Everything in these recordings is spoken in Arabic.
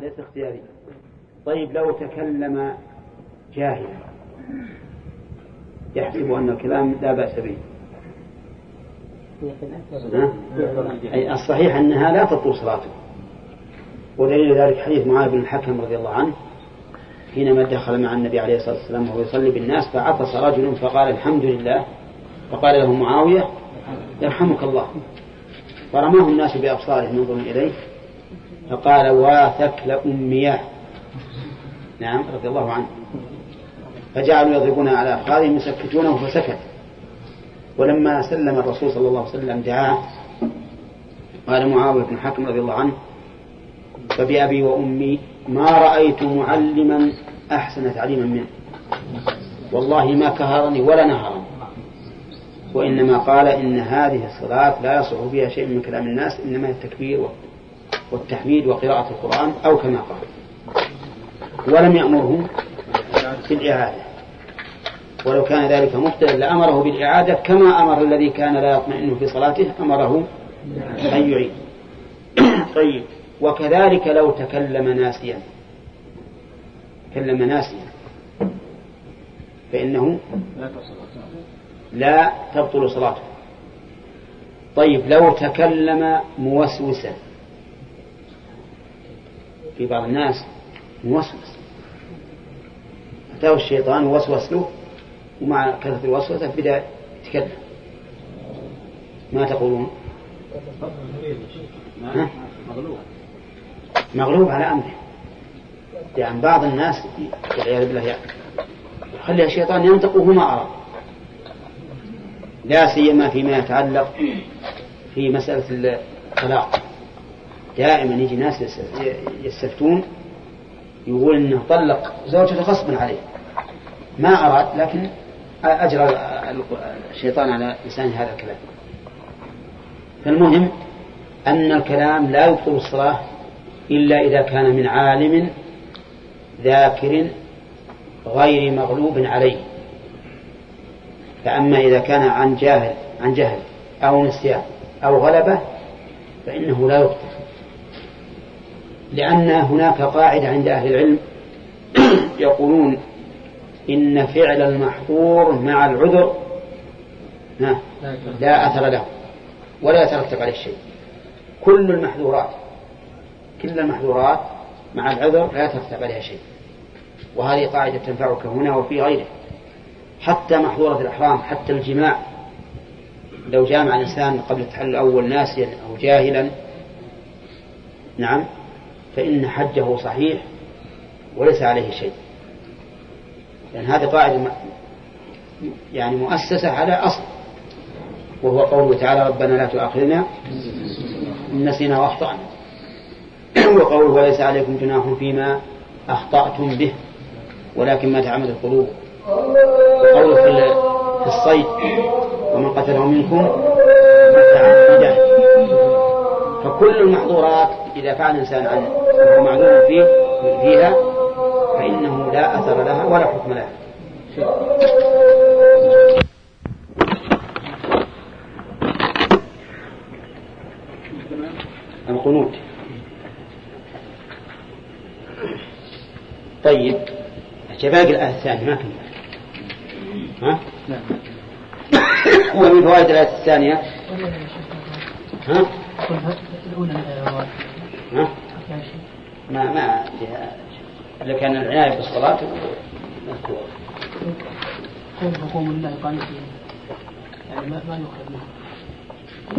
ليس اختياري. طيب لو تكلم جاهلا. يحسب أن الكلام لا بأس به. أي الصحيح أنها لا تطول صلاته. ودليل ذلك حديث معاذ بن الحكم رضي الله عنه حينما دخل مع النبي عليه الصلاة والسلام وهو يصلي بالناس فعطس رجل فقال الحمد لله. فقال له معاوية يرحمك الله. فرماه الناس بأبصارهم ينظرون إليه. فقال واثك لأمياه نعم رضي الله عنه. فجعلوا يضربون على أفخاذهم يسكتونه فسكت. ولما سلم الرسول صلى الله عليه وسلم دعاه قال معاوية بن حكم رضي الله عنه فبأبي وأمي ما رأيت معلما أحسن تعليما منه. والله ما كهرني ولا نهرني. وإنما قال إن هذه الصلاة لا يصح فيها شيء من كلام الناس إنما التكبير والتحميد وقراءة القرآن أو كما قال. ولم يأمره بالإعادة ولو كان ذلك مبتلا لأمره بالإعادة كما أمر الذي كان لا يطمئن في صلاته أمره أن يعيد. طيب. وكذلك لو تكلم ناسيا. تكلم ناسيا. فإنه لا تبطل صلاته. طيب لو تكلم موسوسا. في بعض الناس موسوس. أتاه الشيطان ووسوس له ومع كثرة الوسوسة بدأ يتكلم. ما تقولون؟ مغلوب مغلوب على أمره. يعني بعض الناس والعياذ بالله يعني خلي الشيطان ينطق وهو ما أرى لا سيما فيما يتعلق في مسألة الطلاق. دائما يجي ناس يستفتون يقول إنه طلق زوجته غصبا عليه. ما أراد لكن أجرى الشيطان على لسان هذا الكلام. فالمهم أن الكلام لا يبطل الصلاة إلا إذا كان من عالم ذاكر غير مغلوب عليه. فأما إذا كان عن جاهل عن جهل أو نسيان أو غلبة فإنه لا يبطل. لأن هناك قاعدة عند أهل العلم يقولون إن فعل المحظور مع العذر لا أثر له ولا يترتب عليه شيء. كل المحظورات كل المحظورات مع العذر لا يترتب عليها شيء. وهذه قاعدة تنفعك هنا وفي غيره. حتى محظورة الإحرام حتى الجماع. لو جامع الإنسان قبل التحلل الأول ناسيا أو جاهلا نعم فإن حجه صحيح وليس عليه شيء. لأن هذه قاعدة يعني مؤسسة على أصل وهو قوله تعالى ربنا لا تؤاخذنا إن نسينا وأخطأنا. وقوله وليس عليكم جناح فيما أخطأتم به. ولكن ما تعمد القلوب. وقوله في الصيد ومن قتله منكم فكل المحظورات إذا فعل الإنسان عن معلوم فيه فيها فإنه لا أثر لها ولا حكم لها القنوت طيب باقي الآية الثانية ما كنت ها؟ ومن فوائد الآية الثانية ها؟ ها؟ ما ما فيها كان العناية بالصلاة مذكورة. قول حكم الله قانتين يعني ما ما يؤخذ منه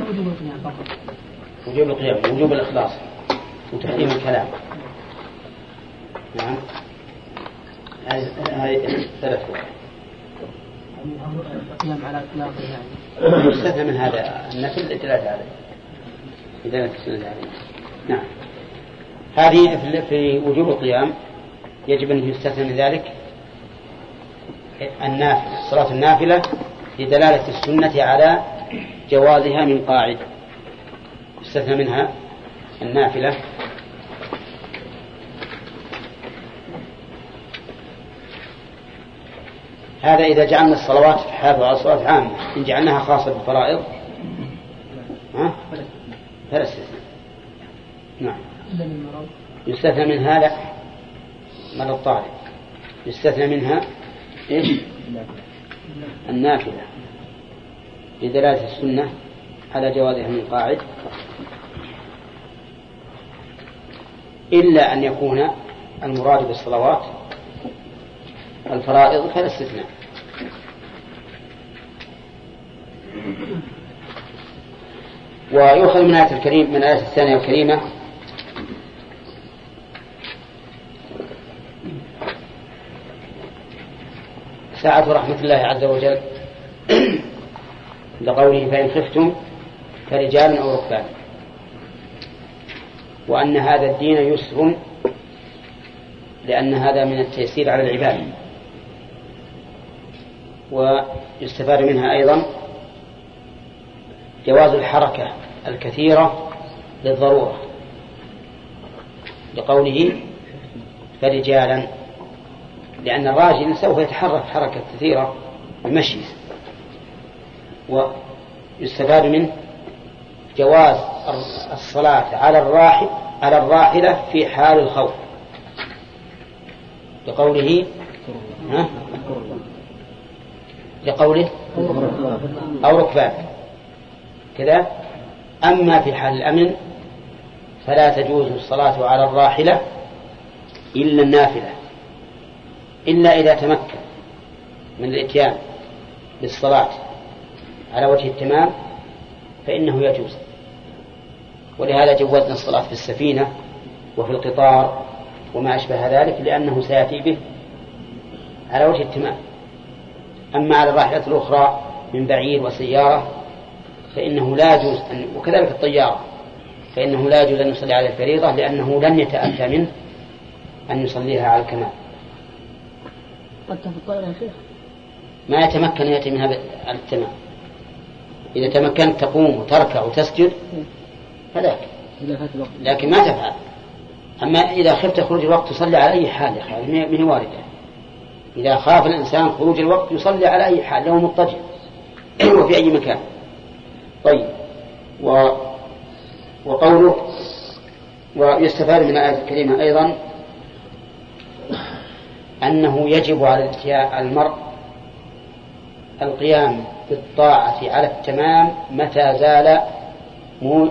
وجوب القيام فقط. وجوب القيام وجوب الإخلاص وتحريم الكلام. نعم. هذه ثلاث القيام على اطلاقه يعني. يستثنى من هذا النفل الدلاله عليه دلاله السنة عليه. نعم. هذه في وجوب القيام. يجب أن يستثنى من ذلك النافلة صلاة النافلة لدلالة السنة على جوازها من قاعدة يستثنى منها النافلة. هذا إذا جعلنا الصلوات حافظ على الصلاة عامة إن جعلناها خاصة بالفرائض ها؟ فلا استثناء. نعم. يستثنى منها لا. مرض الطارئ يستثنى منها إيش؟ النافلة. لدلالة السنة على جوازها من قاعد إلا أن يكون المراد بالصلوات الفرائض فلا استثناء. ويؤخذ من آية الكريم من الآية الثانية الكريمة ساعة رحمة الله عز وجل. لقوله فإن خفتم فرجال أو ركبان. وأن هذا الدين يسر لأن هذا من التيسير على العباد. ويستفاد منها أيضا جواز الحركة الكثيرة للضرورة. لقوله فرجالا. لأن الراجل سوف يتحرك حركة كثيرة بمشي ويستفاد منه جواز الصلاة على الراحل على الراحلة في حال الخوف. لقوله؟ لقوله أو ركبان. كذا. أما في حال الأمن فلا تجوز الصلاة على الراحلة إلا النافلة. إلا إذا تمكن من الإتيان بالصلاة على وجه التمام فإنه يجوز. ولهذا جوزنا الصلاة في السفينة وفي القطار وما أشبه ذلك لأنه سيأتي به على وجه التمام. أما على الراحلة الأخرى من بعير وسيارة فإنه لا يجوز أن وكذلك الطيارة فإنه لا يجوز أن يصلي على الفريضة لأنه لن يتأتى منه أن يصليها على الكمال. الطائرة يا شيخ ما يتمكن يأتي منها على التمام إذا تمكنت تقوم وتركع وتسجد فذاك. لكن ما تفعل. أما إذا خفت خروج الوقت تصلي على أي حال يا أخي؟ هي واردة. إذا خاف الإنسان خروج الوقت يصلي على أي حال له مضطجع. وفي أي مكان. طيب. و وقوله ويستفاد من الآية الكريمة أيضا. أنه يجب على المرء القيام بالطاعة على التمام متى زال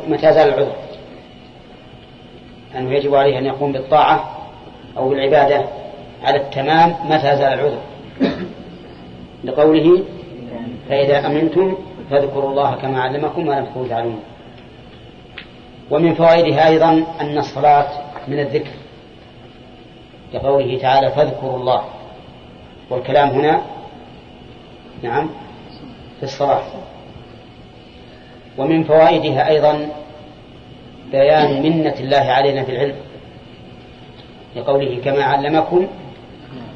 متى زال العذر. أنه يجب عليه أن يقوم بالطاعة أو بالعبادة على التمام متى زال العذر. لقوله فإذا أمنتم فاذكروا الله كما علمكم ما لم تكونوا تعلمون. ومن فوائدها أيضا أن الصلاة من الذكر. لقوله تعالى فاذكروا الله. والكلام هنا نعم في الصلاة. ومن فوائدها أيضا بيان منة الله علينا في العلم. لقوله كما علمكم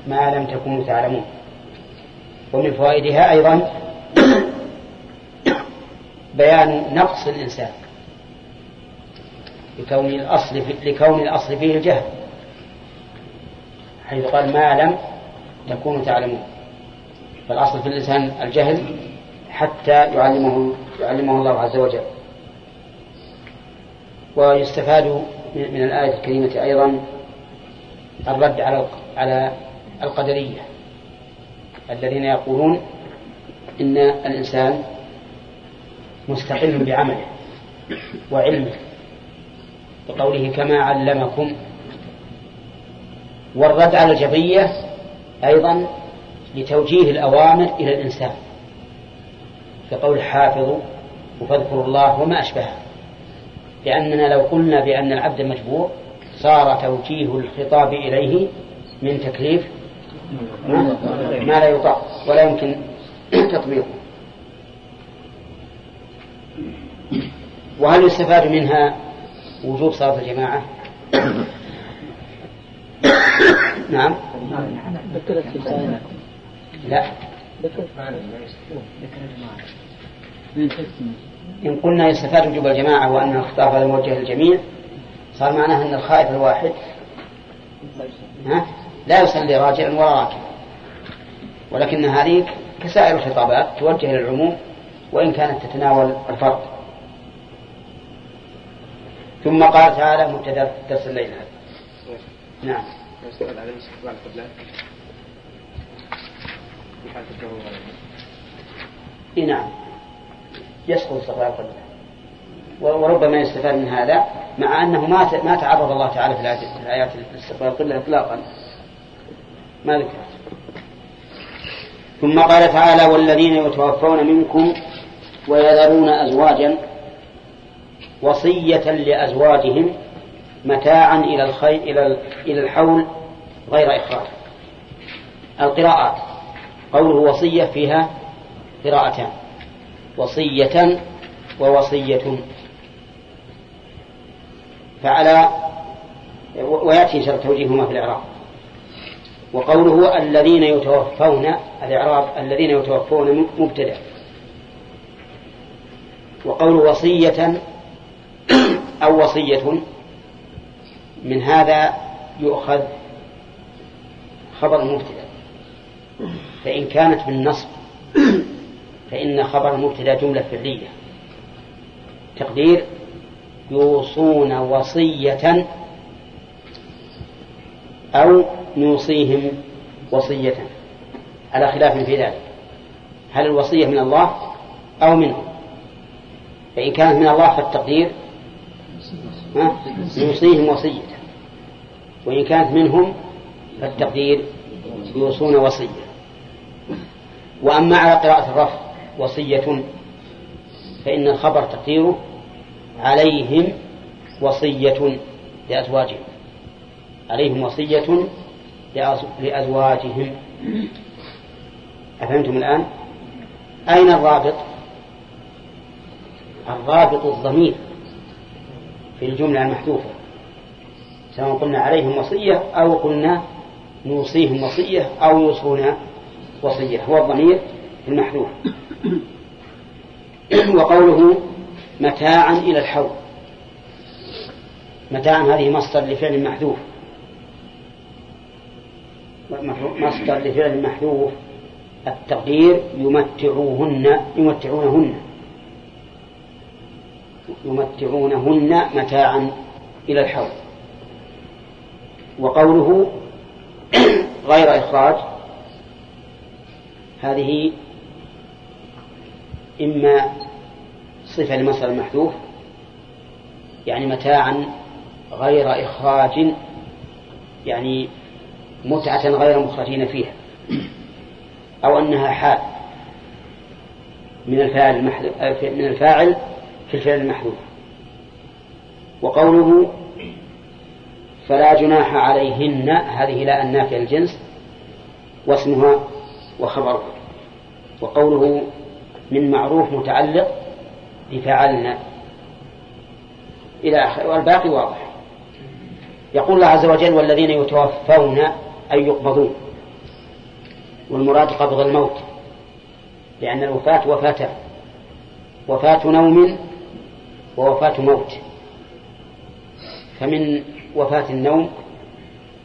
ما لم تكونوا تعلمون. ومن فوائدها أيضا بيان نقص الإنسان. لكون الأصل لكون الأصل فيه الجهل. حيث قال ما لم تكونوا تعلمون. فالأصل في الإنسان الجهل حتى يعلمه يعلمه الله عز وجل. ويستفاد من الآية الكريمة أيضا الرد على على القدرية. الذين يقولون إن الإنسان مستقل بعمله وعلمه. بقوله كما علمكم والرد على الجبرية أيضا لتوجيه الأوامر إلى الإنسان كقول حافظوا وفاذكروا الله وما أشبهه. لأننا لو قلنا بأن العبد مجبور صار توجيه الخطاب إليه من تكليف ما لا يطاق ولا يمكن تطبيقه. وهل يستفاد منها وجوب صلاة الجماعة؟ نعم. لا. إن قلنا يستفاد وجوب الجماعة وأن الخطاب هذا موجه للجميع صار معناه أن الخائف الواحد ها لا يصلي راجعا ولا راكبا ولكن هذه كسائر الخطابات توجه للعموم وإن كانت تتناول الفرد ثم قال تعالى مبتدأ درس الليل هذا نعم. يستقبل على استقبال القبلة في حالة الضرورة إي نعم. يسقط استقبال القبلة وربما يستفاد من هذا مع أنه ما ما تعرض الله تعالى في الآيات استقبال القبلة اطلاقا. ما ذكر ثم قال تعالى والذين يتوفون منكم ويذرون ازواجا وصية لأزواجهم متاعا إلى الخير إلى إلى الحول غير إخراج القراءات قوله وصية فيها قراءتان. وصية ووصية. فعلى ويأتي إن شاء توجيههما في الإعراب. وقوله الذين يتوفون الإعراب الذين يتوفون مبتدأ. وقول وصية أو وصية. من هذا يؤخذ خبر المبتدأ. فإن كانت بالنصب فإن خبر المبتدأ جملة فعلية. تقدير يوصون وصية أو نوصيهم وصية. على خلاف في ذلك. هل الوصية من الله أو منه؟ فإن كانت من الله فالتقدير يوصيهم وصية. وإن كانت منهم فالتقدير يوصون وصية. وأما على قراءة الرفع وصية فإن الخبر تقديره عليهم وصية لأزواجهم عليهم وصية لأزواجهم. أفهمتم الآن؟ أين الرابط؟ الرابط الضمير في الجملة المحذوفة. سواء قلنا عليهم وصية أو قلنا نوصيهم وصية أو يوصون وصية هو الضمير المحذوف. وقوله متاعا إلى الحول متاعا هذه مصدر لفعل محذوف. مصدر لفعل محذوف. التقدير يمتعوهن يمتعونهن. يمتعونهن متاعا إلى الحول وقوله غير إخراج هذه إما صفة لمصدر المحذوف يعني متاعا غير إخراج يعني متعة غير مخرجين فيها أو أنها حال من الفاعل من الفاعل في الفعل المحذوف. وقوله فلا جناح عليهن هذه لا النافية الجنس واسمها وخبرها وقوله من معروف متعلق بفعلنا. إلى آخره والباقي واضح. يقول الله عز وجل والذين يتوفون أي يقبضون والمراد قبض الموت لأن الوفاة وفاتان وفاة نوم ووفاة موت. فمن وفاة النوم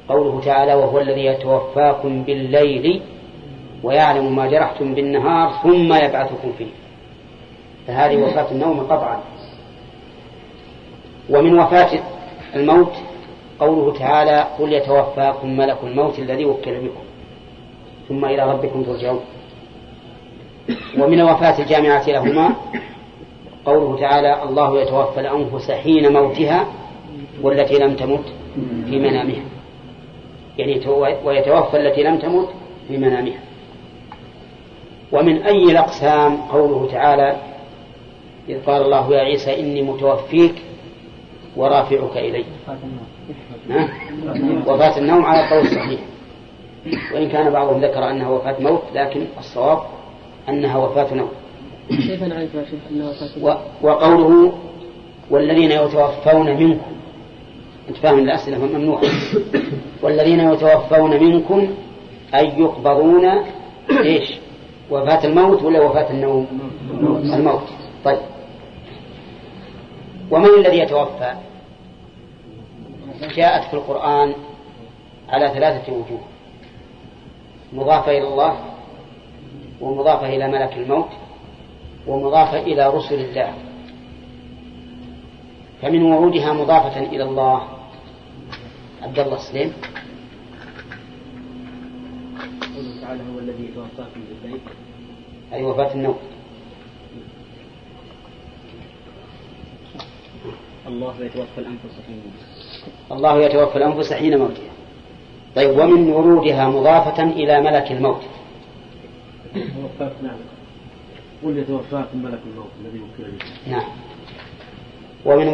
قوله تعالى وهو الذي يتوفاكم بالليل ويعلم ما جرحتم بالنهار ثم يبعثكم فيه. فهذه وفاة النوم قطعا ومن وفاة الموت قوله تعالى قل يتوفاكم ملك الموت الذي وكل بكم ثم إلى ربكم ترجعون. ومن وفاة الجامعة لهما قوله تعالى الله يتوفى الأنفس حين موتها والتي لم تمت في منامها. يعني ويتوفى التي لم تمت في منامها. ومن أي الأقسام قوله تعالى إذ قال الله يا عيسى إني متوفيك ورافعك إلي. وفاة النوم على القول الصحيح. وإن كان بعضهم ذكر أنها وفاة موت لكن الصواب أنها وفاة نوم. كيف نعرف وقوله والذين يتوفون منكم. أنت فاهم الأسئلة ممنوعة والذين يتوفون منكم أي يقبضون إيش؟ وفاة الموت ولا وفاة النوم؟ الموت. طيب. ومن الذي يتوفى؟ جاءت في القرآن على ثلاثة وجوه. مضافة إلى الله ومضافة إلى ملك الموت ومضافة إلى رسل الله. فمن ورودها مضافة إلى الله. عبد الله سليم. قوله تعالى هو الذي يتوفاكم بالليل أي وفاة النوم. الله يتوفى الأنفس حين الله يتوفى الأنفس حين موتها. طيب ومن ورودها مضافة إلى ملك الموت. توفاك نعم. قل يتوفاكم ملك الموت الذي وكل نعم. ومن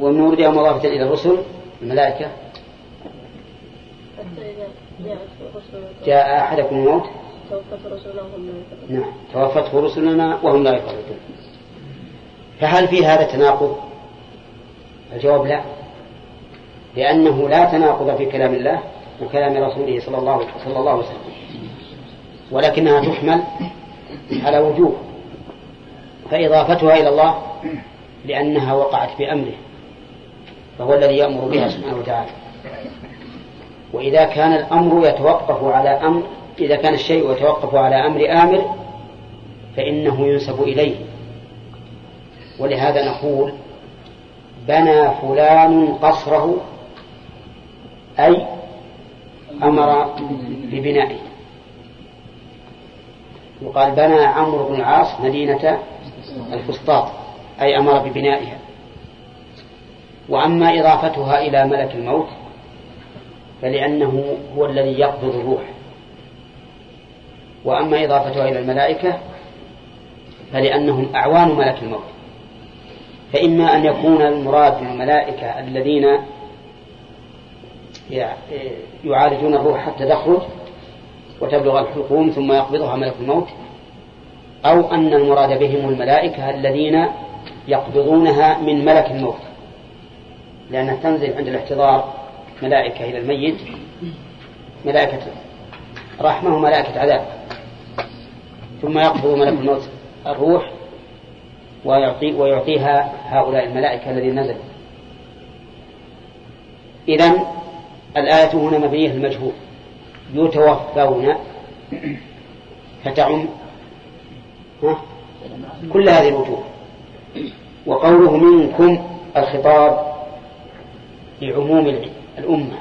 ومن ورودها مضافة إلى الرسل الملائكة حتى إذا جاءت رسلنا جاء أحدكم الموت؟ توفت رسلنا وهم لا نعم. توفته رسلنا وهم لا يفرطون فهل في هذا تناقض؟ الجواب لا. لأنه لا تناقض في كلام الله وكلام رسوله صلى الله صلى الله عليه وسلم. ولكنها تحمل على وجوه. فإضافتها إلى الله لأنها وقعت بأمره. فهو الذي يأمر بها سبحانه وتعالى. وإذا كان الأمر يتوقف على أمر إذا كان الشيء يتوقف على أمر آمر فإنه ينسب إليه. ولهذا نقول بنى فلان قصره أي أمر ببنائه. يقال بنى عمرو بن العاص مدينة الفسطاط أي أمر ببنائها. وأما إضافتها إلى ملك الموت فلأنه هو الذي يقبض الروح. وأما إضافتها إلى الملائكة فلأنهم أعوان ملك الموت. فإما أن يكون المراد بالملائكة الذين يعالجون الروح حتى تخرج وتبلغ الحلقوم ثم يقبضها ملك الموت أو أن المراد بهم الملائكة الذين يقبضونها من ملك الموت. لأنها تنزل عند الاحتضار ملائكة إلى الميت ملائكة رحمة وملائكة عذاب. ثم يقبض ملك الموت الروح ويعطي ويعطيها هؤلاء الملائكة الذين نزلوا. إذن الآية هنا مبنية المجهول. يتوفون فتعم؟ كل هذه الوجوه وقوله منكم الخطاب لعموم الأمة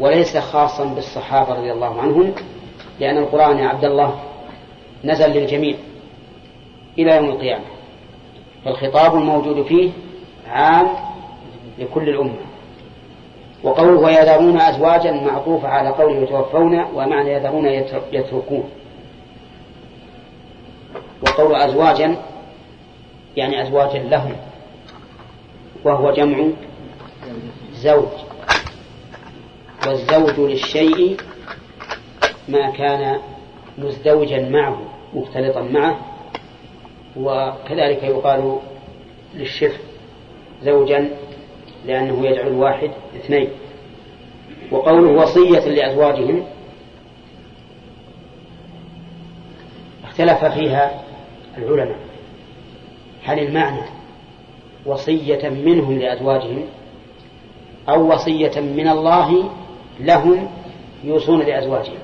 وليس خاصا بالصحابة رضي الله عنهم لأن القرآن يا عبد الله نزل للجميع إلى يوم القيامة فالخطاب الموجود فيه عام لكل الأمة. وقوله ويذرون أزواجا معطوفة على قوله يتوفون ومعنى يذرون يتركون. وقول أزواجا يعني أزواجا لهم وهو جمع زوج والزوج للشيء ما كان مزدوجا معه مختلطا معه وكذلك يقال للشف زوجا لأنه يجعل الواحد اثنين. وقوله وصية لأزواجهم اختلف فيها العلماء. هل المعنى وصية منهم لأزواجهم؟ أو وصية من الله لهم يوصون لأزواجهم.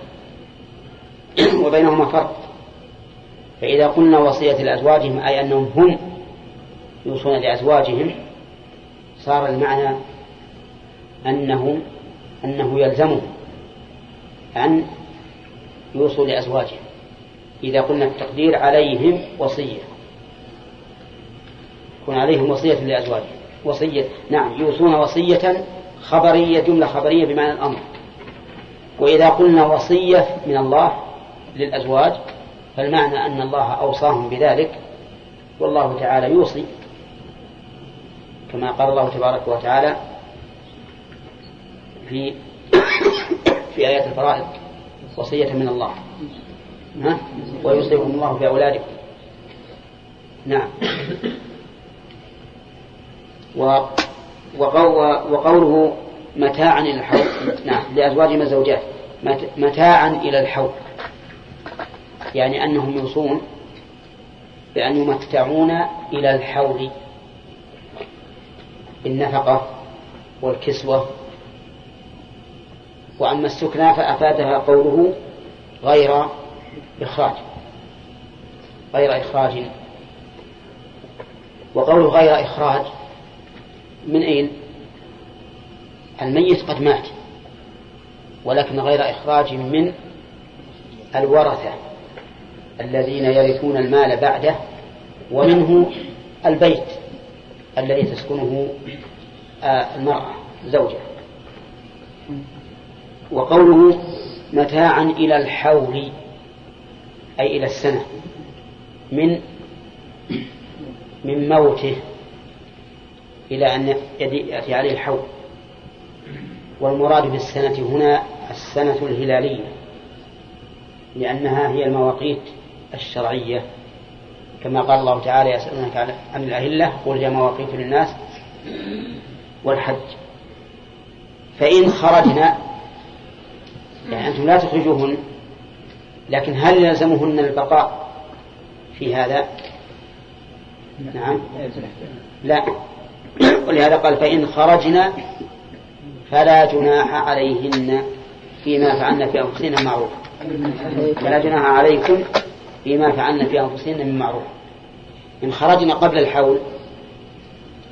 وبينهما فرق. فإذا قلنا وصية لأزواجهم أي أنهم هم يوصون لأزواجهم صار المعنى أنه أنه يلزمهم أن يوصوا لأزواجهم. إذا قلنا التقدير عليهم وصية. يكون عليهم وصية لأزواجهم. وصية نعم يوصون وصية خبرية جملة خبرية بمعنى الأمر. وإذا قلنا وصية من الله للأزواج فالمعنى أن الله أوصاهم بذلك والله تعالى يوصي. كما قال الله تبارك وتعالى في في آيات الفرائض وصية من الله؟ ويوصيكم الله في أولادكم نعم. وقوله متاعا إلى الحول نعم لأزواجهم الزوجات. متاعا إلى الحول يعني أنهم يوصون بأن يمتعون إلى الحول بالنفقة والكسوة. وأما السكنى فأفادها قوله غير إخراج. غير إخراج. وقوله غير إخراج من أين؟ الميت قد مات ولكن غير إخراج من الورثة الذين يرثون المال بعده ومنه البيت الذي تسكنه آه، المرأة زوجة وقوله متاعا إلى الحول أي إلى السنة من من موته. إلى أن يأتي عليه الحول والمراد بالسنة هنا السنة الهلالية لأنها هي المواقيت الشرعية. كما قال الله تعالى يسألونك عن الأهلة قل هي مواقيت للناس والحج. فإن خرجنا يعني أنتم لا تخرجوهن لكن هل يلزمهن البقاء في هذا؟ نعم. لا. ولهذا قال فإن خرجنا فلا جناح عليهن فيما فعلن في أنفسهن معروف. فلا جناح عليكم فيما فعلن في أنفسهن من معروف. إن خرجنا قبل الحول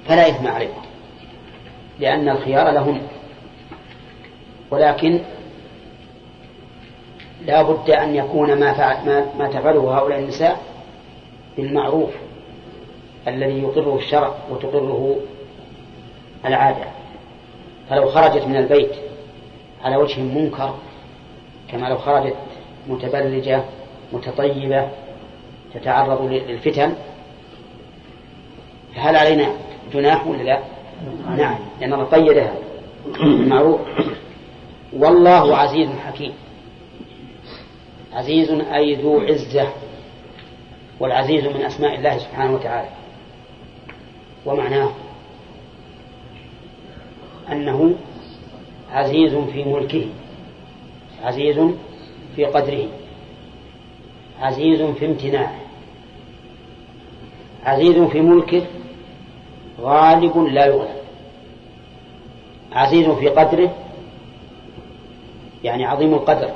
فلا إثم عليكم لأن الخيار لهن. ولكن لا بد أن يكون ما, فعل ما, ما تفعله هؤلاء النساء بالمعروف الذي يقره الشرع وتقره العادة. فلو خرجت من البيت على وجه منكر كما لو خرجت متبرجة متطيبة تتعرض للفتن فهل علينا جناح ولا لا؟ نعم لأن الله قيدها. معروف. والله عزيز حكيم. عزيز أي ذو عزة والعزيز من أسماء الله سبحانه وتعالى. ومعناه أنه عزيز في ملكه عزيز في قدره عزيز في امتناعه عزيز في ملكه غالب لا يغلب عزيز في قدره يعني عظيم القدر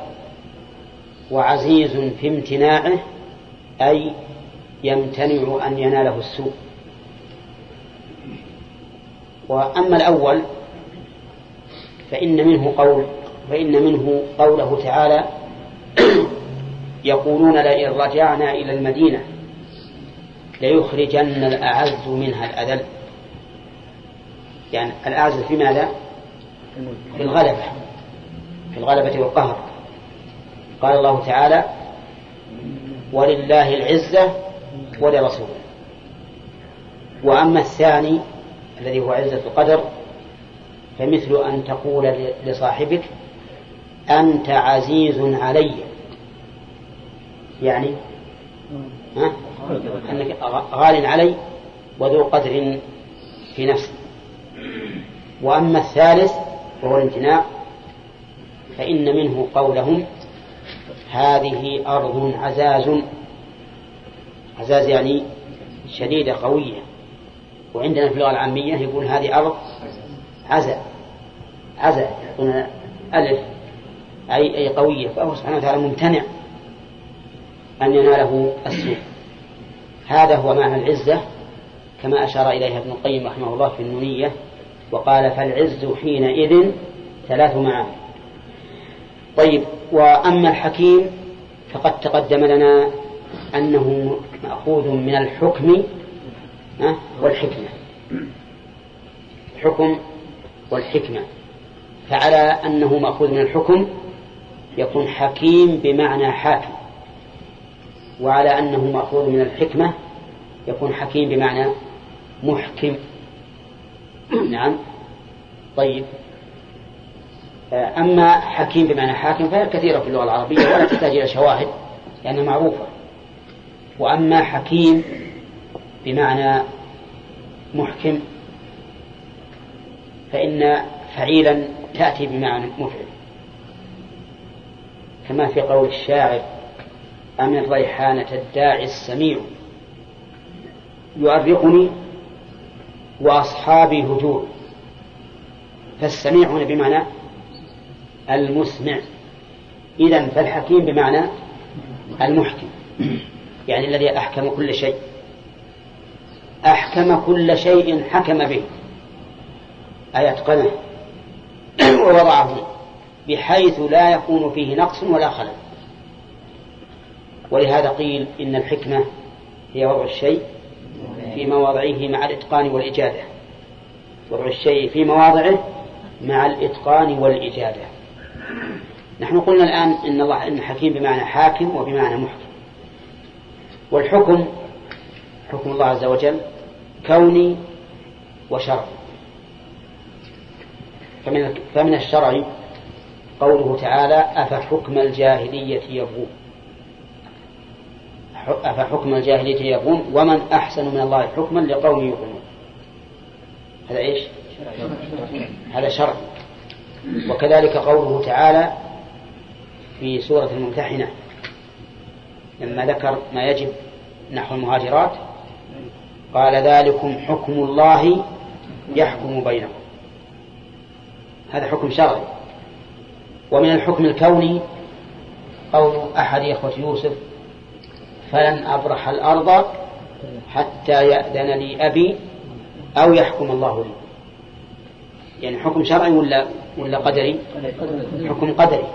وعزيز في امتناعه أي يمتنع أن يناله السوء. وأما الأول فإن منه قول فإن منه قوله تعالى يقولون لئن رجعنا إلى المدينة ليخرجن الأعز منها الأذل. يعني الأعز في ماذا؟ في الغلبة في الغلبة والقهر. قال الله تعالى ولله العزة ولرسوله. وأما الثاني الذي هو عزة القدر فمثل أن تقول لصاحبك أنت عزيز علي. يعني؟ ها؟ أنك غال علي وذو قدر في نفسي وأما الثالث وهو الامتناع فإن منه قولهم هذه أرض عزاز. عزاز يعني شديدة قوية. وعندنا في اللغة العامية يقول هذه أرض عزا عزا يعطون ألف أي أي قوية. فهو سبحانه وتعالى ممتنع أن يناله السوء. هذا هو معنى العزة كما أشار إليها ابن القيم رحمه الله في النونية وقال فالعز حينئذ ثلاث معاني. طيب وأما الحكيم فقد تقدم لنا أنه مأخوذ من الحكم والحكمة. الحكم والحكمة. فعلى أنه مأخوذ من الحكم يكون حكيم بمعنى حاكم وعلى أنه مأخوذ من الحكمة يكون حكيم بمعنى محكم. نعم. طيب. أما حكيم بمعنى حاكم فهي كثيرة في اللغة العربية ولا تحتاج إلى شواهد لأنها معروفة. وأما حكيم بمعنى محكم فإن فعيلا تأتي بمعنى مفعل كما في قول الشاعر أمن ريحانة الداعي السميع؟ يؤرقني وأصحابي هجور. فالسميع هنا بمعنى المسمع. إذا فالحكيم بمعنى المحكم. يعني الذي أحكم كل شيء. أحكم كل شيء حكم به. أي أتقنه ووضعه بحيث لا يكون فيه نقص ولا خلل. ولهذا قيل إن الحكمة هي وضع الشيء في مواضعه مع الإتقان والإجادة. وضع الشيء في مواضعه مع الإتقان والإجادة. نحن قلنا الآن إن الله إن حكيم بمعنى حاكم وبمعنى محكم. والحكم حكم الله عز وجل كوني وشرعي. فمن فمن الشرع قوله تعالى أفحكم الجاهلية يبغون؟ أفحكم الجاهلية يبغون؟ ومن أحسن من الله حكما لقوم يؤمنون. هذا إيش؟ هذا شرع. وكذلك قوله تعالى في سورة الممتحنة لما ذكر ما يجب نحو المهاجرات قال ذلكم حكم الله يحكم بينكم. هذا حكم شرعي. ومن الحكم الكوني قول أحد إخوة يوسف فلن أبرح الأرض حتى يأذن لي أبي أو يحكم الله لي. يعني حكم شرعي ولا ولا قدري؟ حكم قدري.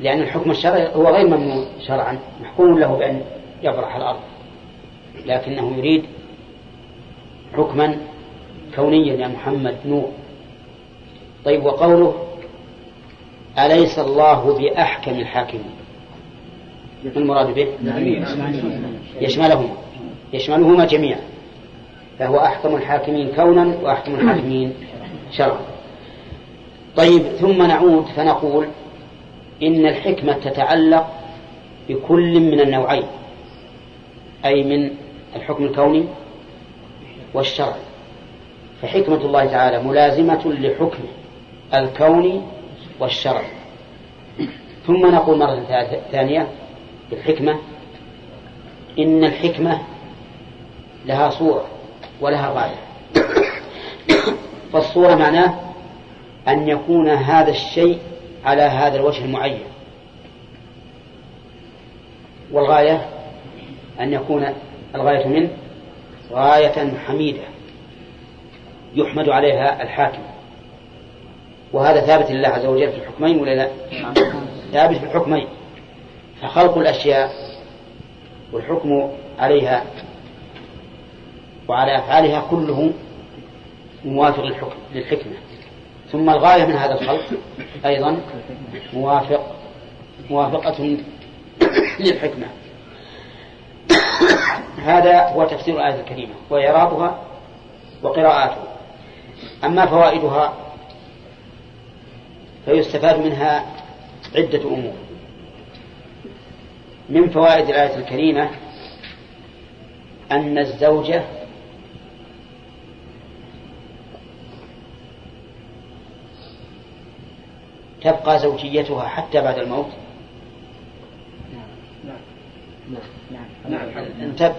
لأن الحكم الشرعي هو غير ممنوع شرعا محكوم له بأن يبرح الأرض. لكنه يريد حكما كونيا يا محمد نور طيب وقوله أليس الله بأحكم الحاكمين؟ المراد به؟ يشملهما يشملهما جميعا. فهو أحكم الحاكمين كونا وأحكم الحاكمين شرعا. طيب ثم نعود فنقول إن الحكمة تتعلق بكل من النوعين أي من الحكم الكوني والشرعي. فحكمة الله تعالى ملازمة لحكمه. الكوني والشرعي ثم نقول مرة ثانية بالحكمة. إن الحكمة لها صورة ولها غاية. فالصورة معناه أن يكون هذا الشيء على هذا الوجه المعين. والغاية أن يكون الغاية منه غاية حميدة يحمد عليها الحاكم. وهذا ثابت لله عز وجل في الحكمين ولا لا؟ ثابت في الحكمين. فخلق الأشياء والحكم عليها وعلى أفعالها كله موافق للحكم للحكمة. ثم الغاية من هذا الخلق أيضا موافق موافقة للحكمة. هذا هو تفسير الآية الكريمة وإعرابها وقراءاتها أما فوائدها فيستفاد منها عدة أمور. من فوائد الآية الكريمة أن الزوجة تبقى زوجيتها حتى بعد الموت.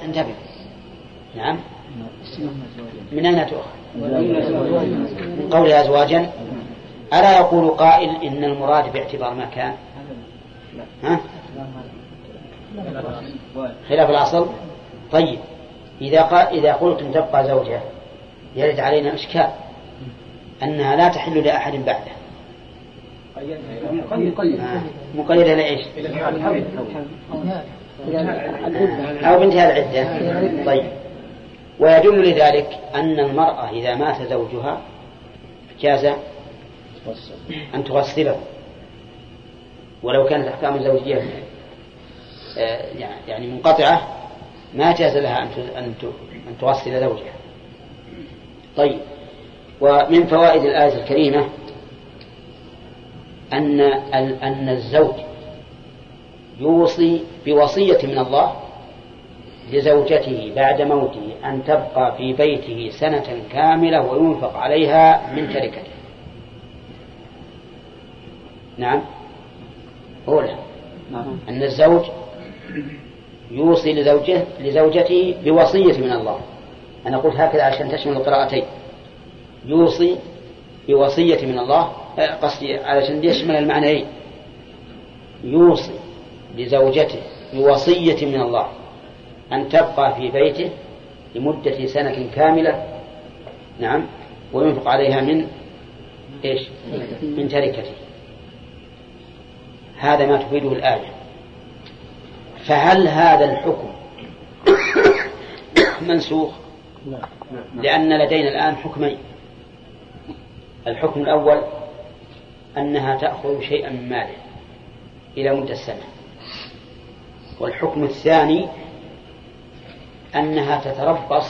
انتبه. نعم. من أين تؤخذ؟ من قولها أزواجا. ألا يقول قائل إن المراد باعتبار ما كان ها؟ خلاف الأصل؟ طيب. إذا قال إذا قلتم تبقى زوجة يرد علينا إشكال أنها لا تحل لأحد بعده. مقيدة لإيش؟ أو بانتهاء العدة. طيب. ويدل لذلك أن المرأة إذا مات زوجها جاز أن تغسله. ولو كانت أحكام الزوجية آه، يعني منقطعة ما جاز لها أن أن تغسل زوجها. طيب. ومن فوائد الآية الكريمة أن أن الزوج يوصي بوصية من الله لزوجته بعد موته أن تبقى في بيته سنة كاملة وينفق عليها من تركته. نعم. أولى. أن الزوج يوصي لزوجه لزوجته بوصية من الله. أنا قلت هكذا عشان تشمل القراءتين. يوصي بوصية من الله. آه، قصدي علشان يشمل المعنيين. يوصي لزوجته بوصية من الله. أن تبقى في بيته لمدة سنة كاملة. نعم. وينفق عليها من إيش؟ من تركته. هذا ما تفيده الآية. فهل هذا الحكم منسوخ؟ لأن لدينا الآن حكمين. الحكم الأول أنها تأخذ شيئا من ماله إلى مدة سنة والحكم الثاني أنها تتربص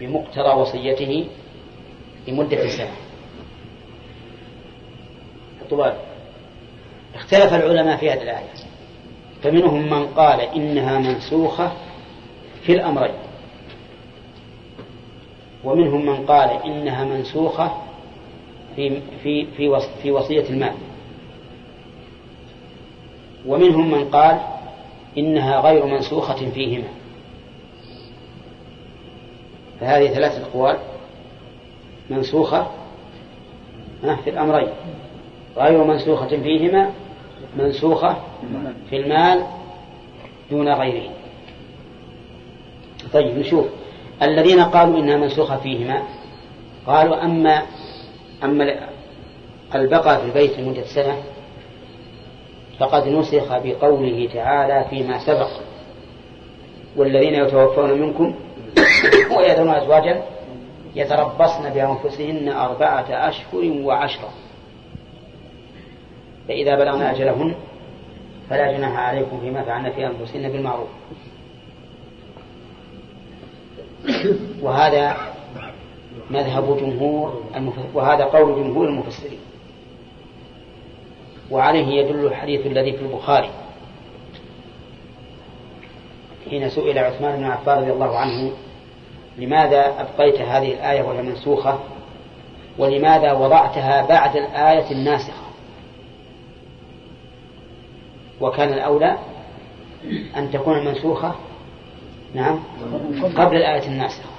بمقتضى وصيته لمدة سنة. طوال اختلف العلماء في هذه الآية. فمنهم من قال إنها منسوخة في الأمرين. ومنهم من قال إنها منسوخة في في في في وصية المال ومنهم من قال إنها غير منسوخة فيهما. فهذه ثلاثة أقوال منسوخة في الأمرين. غير منسوخة فيهما منسوخة في المال دون غيره. طيب نشوف. الذين قالوا إنها منسوخة فيهما قالوا أما أما البقاء في البيت لمدة سنة فقد نسخ بقوله تعالى فيما سبق. والذين يتوفون منكم ويذرون أزواجا يتربصن بأنفسهن أربعة أشهر وعشرة. فإذا بلغن أجلهن فلا جناح عليكم فيما فعلن في أنفسهن بالمعروف. وهذا مذهب جمهور وهذا قول جمهور المفسرين. وعليه يدل الحديث الذي في البخاري. حين سئل عثمان بن عفان رضي الله عنه لماذا أبقيت هذه الآية وهي منسوخة؟ ولماذا وضعتها بعد الآية الناسخة؟ وكان الأولى أن تكون منسوخة نعم قبل الآية الناسخة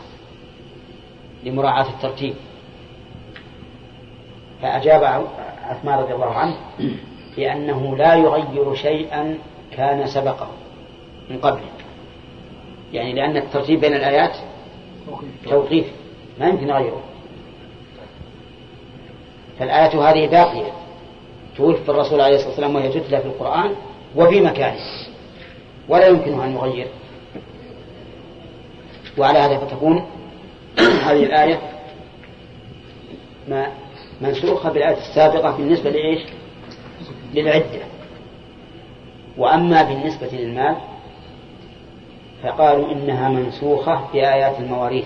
لمراعاة الترتيب. فأجاب عثمان رضي الله عنه بأنه لا يغير شيئا كان سبقه من قبل. يعني لأن الترتيب بين الآيات توقيف ما يمكن غيره. فالآية هذه باقية توفي الرسول عليه الصلاة والسلام وهي تتلى في القرآن وفي مكانه ولا يمكنه أن يغير. وعلى هذا فتكون هذه الآية ما منسوخة بالآية السابقة بالنسبة لإيش؟ للعدة. وأما بالنسبة للمال فقالوا إنها منسوخة بآيات المواريث.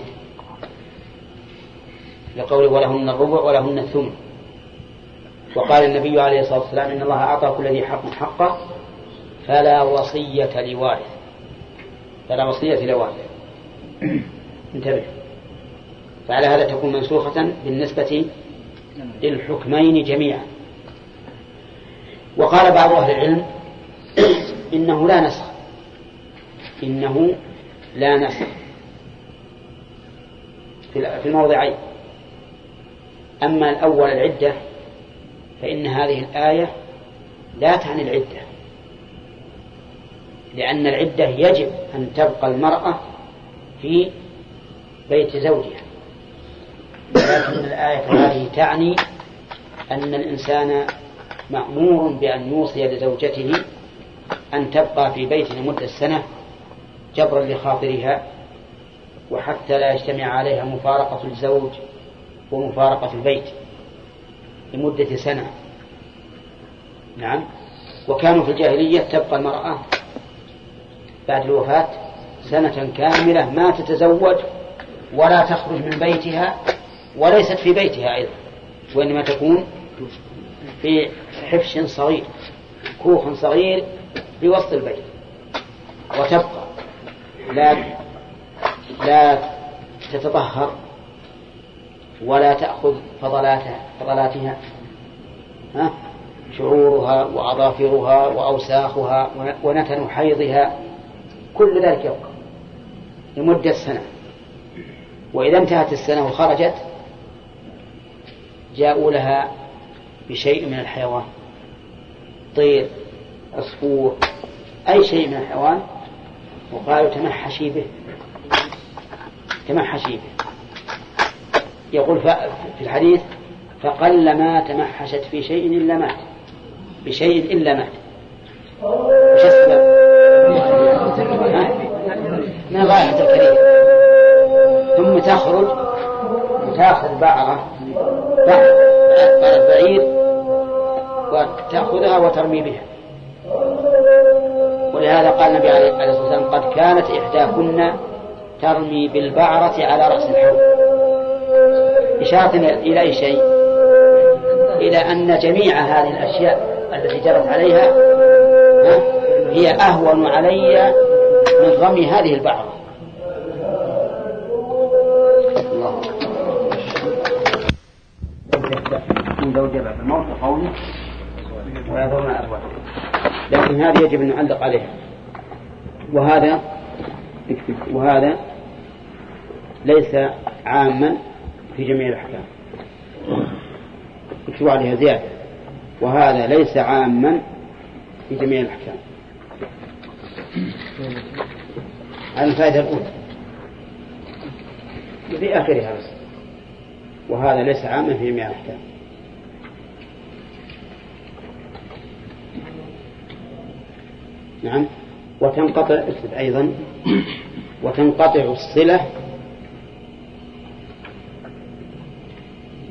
لقوله ولهن الربع ولهن الثمن. وقال النبي عليه الصلاة والسلام إن الله أعطى كل ذي حق حقه فلا وصية لوارث. فلا وصية لوارث. انتبه. فعلى هذا تكون منسوخة بالنسبة للحكمين جميعا. وقال بعض أهل العلم إنه لا نسخ. إنه لا نسخ. في الموضعين. أما الأول العدة فإن هذه الآية لا تعني العدة. لأن العدة يجب أن تبقى المرأة في بيت زوجها. ولكن الآية هذه تعني أن الإنسان مأمور بأن يوصي لزوجته أن تبقى في بيت لمدة سنة جبرا لخاطرها وحتى لا يجتمع عليها مفارقة الزوج ومفارقة البيت لمدة سنة. نعم. وكانوا في الجاهلية تبقى المرأة بعد الوفاة سنة كاملة ما تتزوج ولا تخرج من بيتها وليست في بيتها أيضا وإنما تكون في حفش صغير كوخ صغير في وسط البيت وتبقى لا لا تتطهر ولا تأخذ فضلاتها فضلاتها ها شعورها وأظافرها وأوساخها ونتن حيضها. كل ذلك يبقى. لمدة سنة. وإذا انتهت السنة وخرجت جاءوا لها بشيء من الحيوان. طير عصفور أي شيء من الحيوان. وقالوا تمحشي به. تمحشي به. يقول في الحديث فقل ما تمحشت في شيء إلا مات. بشيء إلا مات. من غاية الكريم. ثم تخرج وتأخذ بعرة بعرة بعير وتأخذها وترمي بها. ولهذا قال النبي عليه الصلاة والسلام قد كانت إحداكن ترمي بالبعرة على رأس الحوض. إشارة إلى أي شيء؟ إلى أن جميع هذه الأشياء التي جرت عليها هي أهون علي من رمي هذه البعرة. زوجة بعد الموت قوله ويذرون أزواجهم لكن هذه يجب أن نعلق عليها وهذا وهذا ليس عاما في جميع الأحكام. اكتبوا عليها زيادة. وهذا ليس عاما في جميع الأحكام. الفائدة الأولى. في آخرها بس. وهذا ليس عاما في جميع الأحكام. نعم. وتنقطع اكتب أيضا. وتنقطع الصلة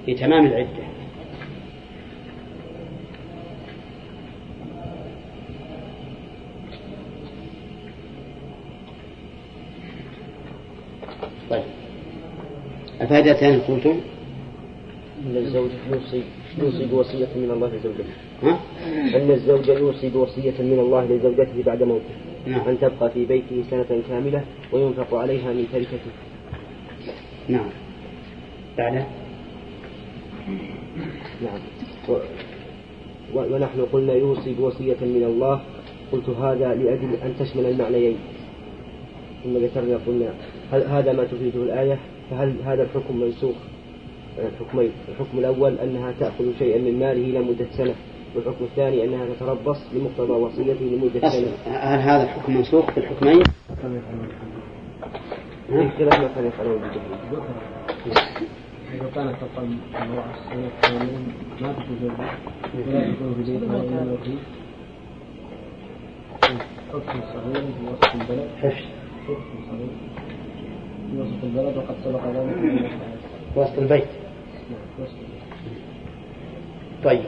بتمام العدة. طيب. الثانية قلتم؟ الزوج يوصي يوصي بوصية من الله لزوجته. ها؟ أن الزوج يوصي بوصية من الله لزوجته بعد موته. نعم. أن تبقى في بيته سنة كاملة وينفق عليها من تركته. نعم. بعد نعم. و... و... ونحن قلنا يوصي بوصية من الله. قلت هذا لأجل أن تشمل المعنيين. ثم ذكرنا قلنا هل هذا ما تفيده الآية؟ فهل هذا الحكم منسوخ؟ الحكمين الحكم الأول أنها تأخذ شيئا من ماله إلى مدة سنة والحكم الثاني أنها تتربص لمقتضى وصيته لمدة سنة هل هذا الحكم منسوخ في الحكمين؟ في خلاف ما كان يفعله بالجهل إذا كانت تقل امرأة الثانية ما تتزوج ولا بيتها إلا الوكيل حكم صغير في وسط البلد حكم صغير في وسط البلد وقد سبق ذلك. وسط البيت. طيب.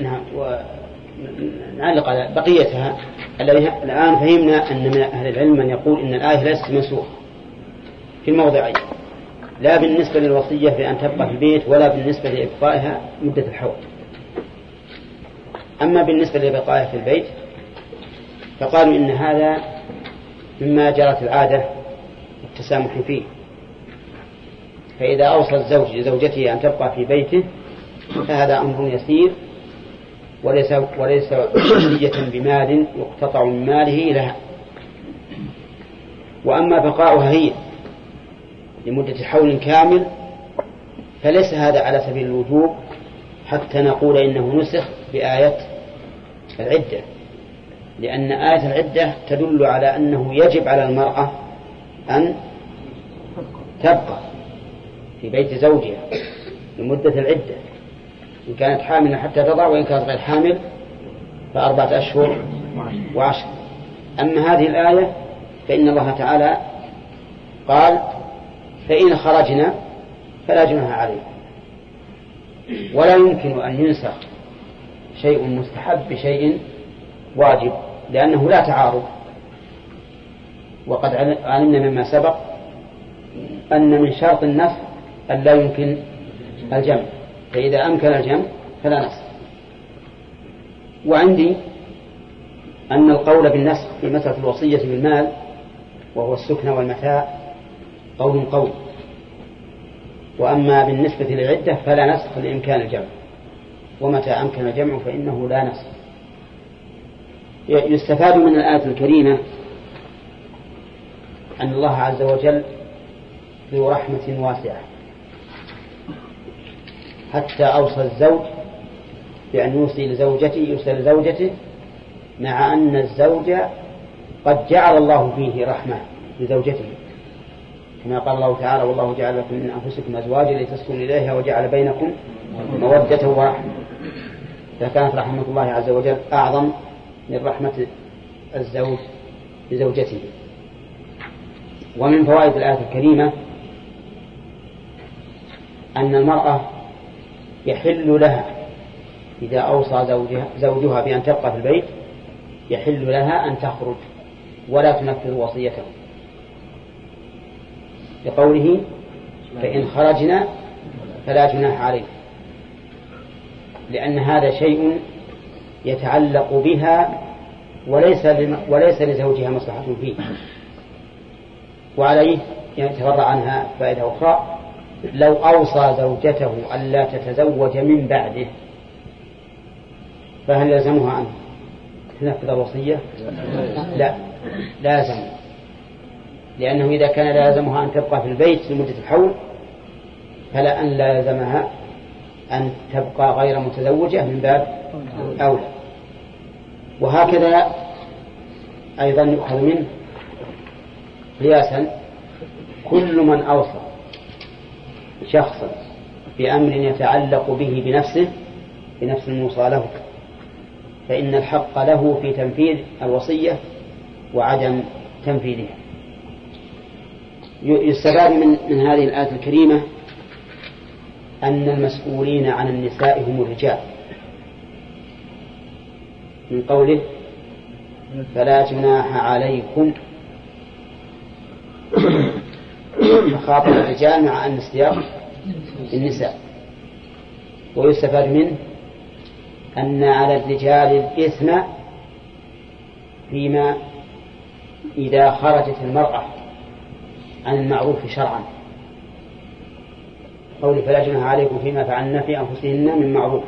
نعم ونعلق على بقيتها الآن فهمنا أن من أهل العلم من يقول أن الآية ليست منسوخة في الموضعين لا بالنسبة للوصية بأن تبقى في البيت ولا بالنسبة لإبقائها مدة الحول أما بالنسبة لبقائها في البيت فقالوا إن هذا مما جرت العادة التسامح فيه. فإذا أوصى الزوج لزوجته أن تبقى في بيته فهذا أمر يسير وليس وليس وصية بمال يقتطع من ماله لها. وأما بقاؤها هي لمدة حول كامل فليس هذا على سبيل الوجوب حتى نقول إنه نسخ بآية العدة. لأن آية العدة تدل على أنه يجب على المرأة أن تبقى في بيت زوجها لمدة العدة. إن كانت حاملا حتى تضع وإن كانت غير حامل فأربعة أشهر وعشر. أما هذه الآية فإن الله تعالى قال فإن خرجنا فلا جناح عليه ولا يمكن أن ينسخ شيء مستحب بشيء واجب لأنه لا تعارض. وقد علمنا مما سبق أن من شرط النسخ أن لا يمكن الجمع. فإذا أمكن الجمع فلا نسخ وعندي أن القول بالنسخ في مسألة الوصية بالمال وهو السكن والمتاع قول قول. وأما بالنسبة للعدة فلا نسخ لإمكان الجمع. ومتى أمكن الجمع فإنه لا نسخ يستفاد من الآية الكريمة أن الله عز وجل ذو رحمة واسعة. حتى أوصى الزوج بأن يوصي لزوجته يوصي لزوجته مع أن الزوج قد جعل الله فيه رحمة لزوجته. كما قال الله تعالى والله جعل لكم من أنفسكم أزواجا لتسكنوا إليها وجعل بينكم مودة ورحمة. فكانت رحمة الله عز وجل أعظم من رحمة الزوج لزوجته. ومن فوائد الآية الكريمة أن المرأة يحل لها إذا أوصى زوجها, زوجها بأن تبقى في البيت يحل لها أن تخرج ولا تنفذ وصيته. لقوله فإن خرجنا فلا جناح عليه لأن هذا شيء يتعلق بها وليس وليس لزوجها مصلحة فيه. وعليه يتفرع عنها فائدة أخرى. لو أوصى زوجته ألا تتزوج من بعده فهل يلزمها أن تنفذ الوصية؟ لا لازم لأنه إذا كان لازمها أن تبقى في البيت لمدة الحول فلا أن لا أن تبقى غير متزوجة من باب أولى وهكذا أيضا يؤخذ منه قياسا كل من أوصى شخصا بأمر يتعلق به بنفسه بنفس الموصى له. فإن الحق له في تنفيذ الوصية وعدم تنفيذها. يستفاد من من هذه الآية الكريمة أن المسؤولين عن النساء هم الرجال. من قوله فلا جناح عليكم. فخاطب الرجال مع أن السياق النساء ويستفاد منه أن على الرجال الإثم فيما إذا خرجت المرأة عن المعروف شرعا. قول فلا جناح عليكم فيما فعلن في أنفسهن من معروف.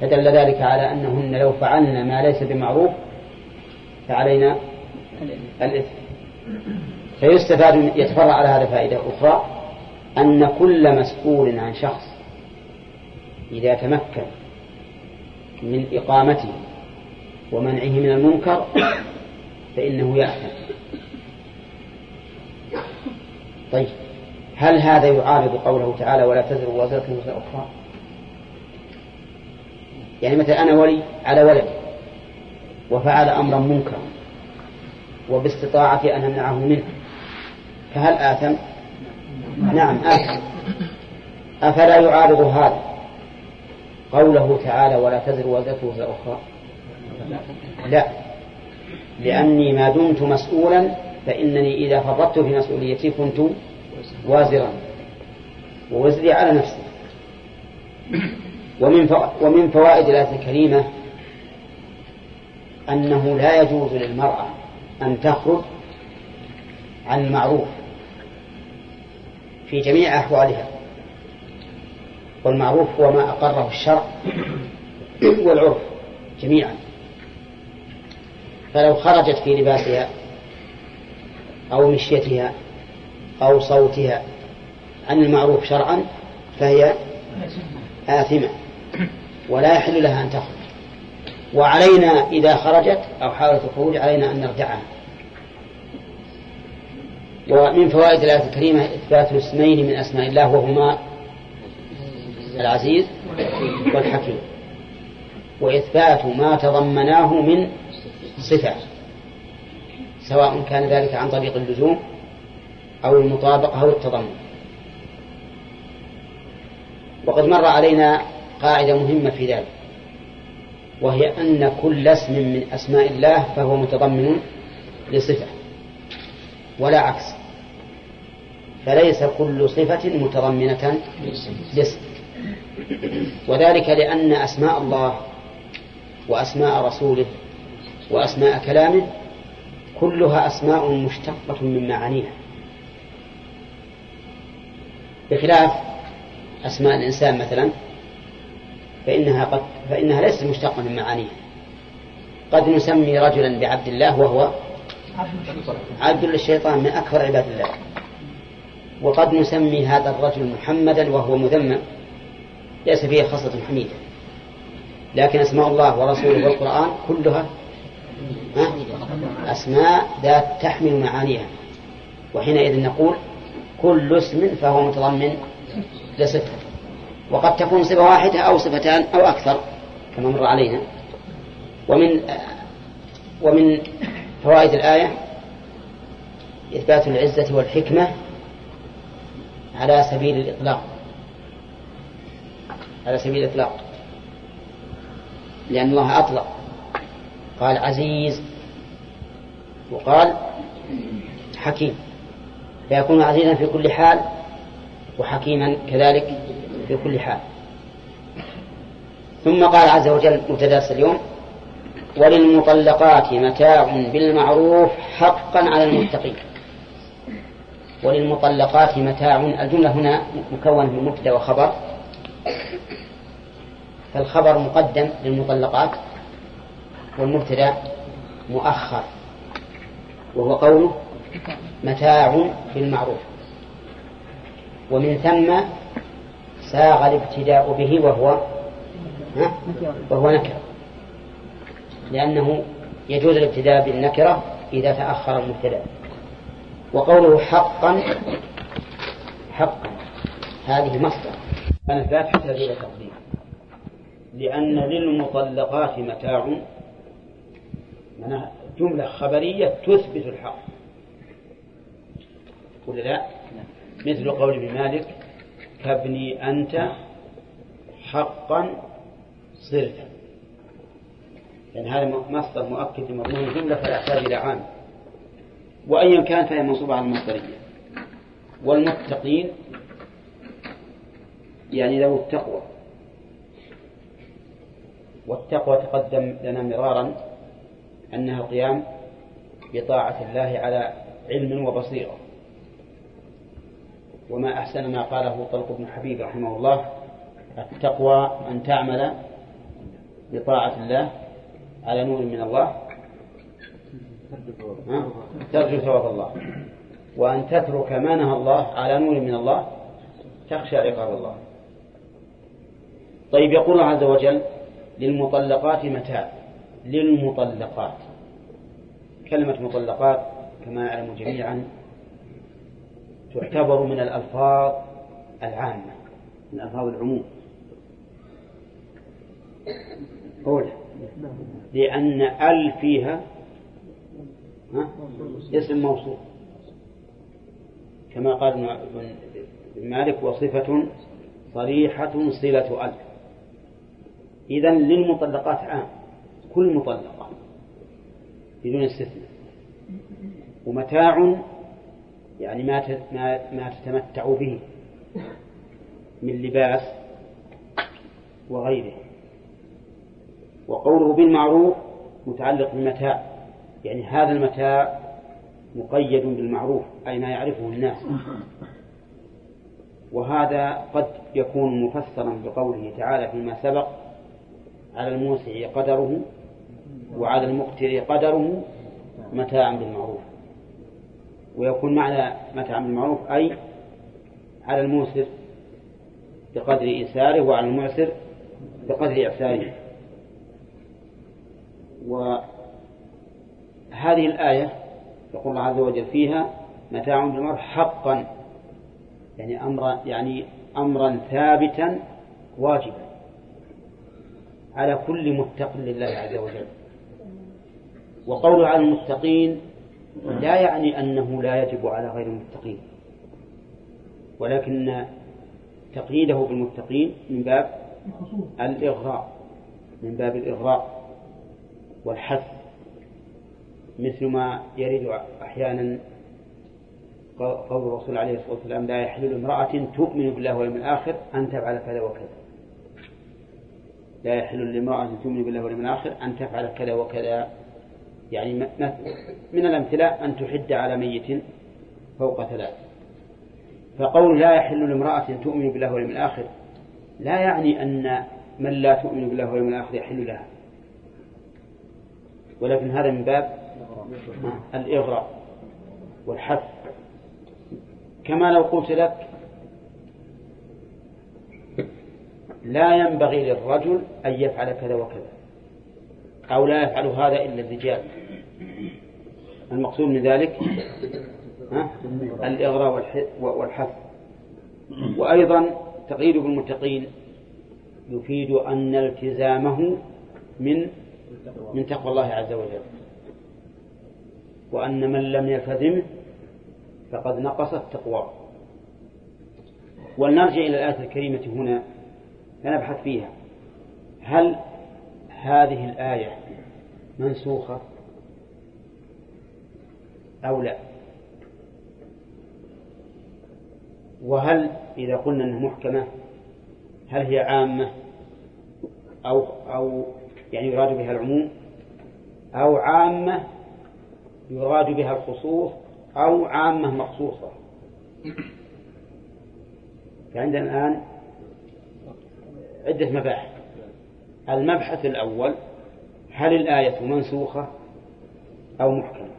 فدل ذلك على أنهن لو فعلن ما ليس بمعروف فعلينا الإثم. فيستفاد يتفرع على هذا فائدة أخرى. أن كل مسؤول عن شخص إذا تمكن من إقامته ومنعه من المنكر فإنه يأثم. طيب هل هذا يعارض قوله تعالى ولا تزر وزرة وزر أخرى؟ يعني مثلا أنا ولي على ولد وفعل أمرا منكرا وباستطاعتي أن أمنعه منه فهل آثم؟ نعم أفلا يعارض هذا؟ قوله تعالى ولا تزر وزرة وزر أخرى. لا. لأني ما دمت مسؤولا فإنني إذا فرطت في مسؤوليتي كنت وازرا. ووزري على نفسي. ومن ومن فوائد الآية الكريمة أنه لا يجوز للمرأة أن تخرج عن المعروف. في جميع أحوالها. والمعروف هو ما أقره الشرع والعرف جميعا. فلو خرجت في لباسها أو مشيتها أو صوتها عن المعروف شرعا فهي آثمة. ولا يحل لها أن تخرج. وعلينا إذا خرجت أو حاولت الخروج علينا أن نرجعها. ومن فوائد الآية الكريمة إثبات اسمين من أسماء الله وهما العزيز والحكيم. وإثبات ما تضمناه من صفة سواء كان ذلك عن طريق اللزوم أو المطابقة أو التضمن. وقد مر علينا قاعدة مهمة في ذلك وهي أن كل اسم من أسماء الله فهو متضمن لصفة ولا عكس. فليس كل صفة متضمنة لاسم وذلك لأن أسماء الله وأسماء رسوله وأسماء كلامه كلها أسماء مشتقة من معانيها. بخلاف أسماء الإنسان مثلا فإنها قد فإنها ليست مشتقة من معانيها. قد نسمي رجلا بعبد الله وهو عبد للشيطان من أكثر عباد الله. وقد نسمي هذا الرجل محمدا وهو مذمم. ليس فيه خصلة حميدة. لكن أسماء الله ورسوله والقرآن كلها أسماء ذات تحمل معانيها. وحينئذ نقول كل اسم فهو متضمن لصفة. وقد تكون صفة واحدة أو صفتان أو أكثر كما مر علينا. ومن ومن فوائد الآية إثبات العزة والحكمة على سبيل الإطلاق. على سبيل الإطلاق. لأن الله أطلق. قال عزيز. وقال حكيم. فيكون عزيزا في كل حال وحكيما كذلك في كل حال. ثم قال عز وجل متدرس اليوم وللمطلقات متاع بالمعروف حقا على المتقين. وللمطلقات متاع الجملة هنا مكونة من مبتدأ وخبر. فالخبر مقدم للمطلقات والمبتدأ مؤخر. وهو قوله متاع بالمعروف. ومن ثم ساغ الابتداء به وهو وهو نكرة. لأنه يجوز الابتداء بالنكرة إذا تأخر المبتدأ. وقوله حقا حقا. هذه مصدر. كانت لا تحتاج إلى تقديم. لأن للمطلقات متاع. جملة خبرية تثبت الحق. ولا لا؟ مثل قول ابن مالك كابني أنت حقا صرت. يعني هذا مصدر مؤكد لمضمون الجملة فلا يحتاج إلى عام. وأيا كان فهي منصوبة على المصدرية. والمتقين يعني له التقوى. والتقوى تقدم لنا مرارا أنها القيام بطاعة الله على علم وبصيرة. وما أحسن ما قاله طلق بن حبيب رحمه الله التقوى أن تعمل بطاعة الله على نور من الله. ترجو ثواب الله. وأن تترك ما نهى الله على نور من الله تخشى عقاب الله. طيب يقول الله عز وجل للمطلقات متاع. للمطلقات. كلمة مطلقات كما يعلم جميعا تعتبر من الألفاظ العامة من ألفاظ العموم. أولى لأن أل فيها اسم موصول كما قال ابن مالك وصفة صريحة صلة ال إذا للمطلقات عام. كل مطلقة. بدون استثناء. ومتاع يعني ما ما تتمتع به. من لباس وغيره. وقوله بالمعروف متعلق بالمتاع. يعني هذا المتاع مقيد بالمعروف أي ما يعرفه الناس. وهذا قد يكون مفسرا بقوله تعالى فيما سبق على الموسع قدره وعلى المقتر قدره متاعا بالمعروف. ويكون معنى متاعا بالمعروف أي على الموسر بقدر إيساره وعلى المعسر بقدر إعساره وهذه الآية يقول الله عز وجل فيها متاع بالمعروف حقا يعني أمرا يعني أمرا ثابتا واجبا على كل متق لله عز وجل. وقوله على المتقين لا يعني أنه لا يجب على غير المتقين ولكن تقييده بالمتقين من باب الإغراء من باب الإغراء والحث مثل ما يريد أحيانا قول الرسول عليه الصلاة والسلام لا يحل لامرأة تؤمن بالله واليوم الآخر أن تفعل كذا وكذا. لا يحل لامرأة تؤمن بالله واليوم الآخر أن تفعل كذا وكذا. يعني من الامتلاء أن تحد على ميت فوق ثلاث. فقول لا يحل لامرأة تؤمن بالله واليوم الآخر لا يعني أن من لا تؤمن بالله واليوم الآخر يحل لها. ولكن هذا من باب الإغراء والحث. كما لو قلت لك لا ينبغي للرجل أن يفعل كذا وكذا أو لا يفعل هذا إلا الرجال. المقصود من ذلك؟ الإغراء والحث. وأيضا تقييد بالمتقين يفيد أن التزامه من من تقوى الله عز وجل. وأن من لم يلتزمه فقد نقصت تقواه ولنرجع إلى الآية الكريمة هنا فنبحث فيها. هل هذه الآية منسوخة أو لا؟ وهل إذا قلنا أنها محكمة هل هي عامة أو أو يعني يراد بها العموم أو عامة يراد بها الخصوص أو عامة مخصوصة. فعندنا الآن عدة مباحث. المبحث الأول هل الآية منسوخة أو محكمة؟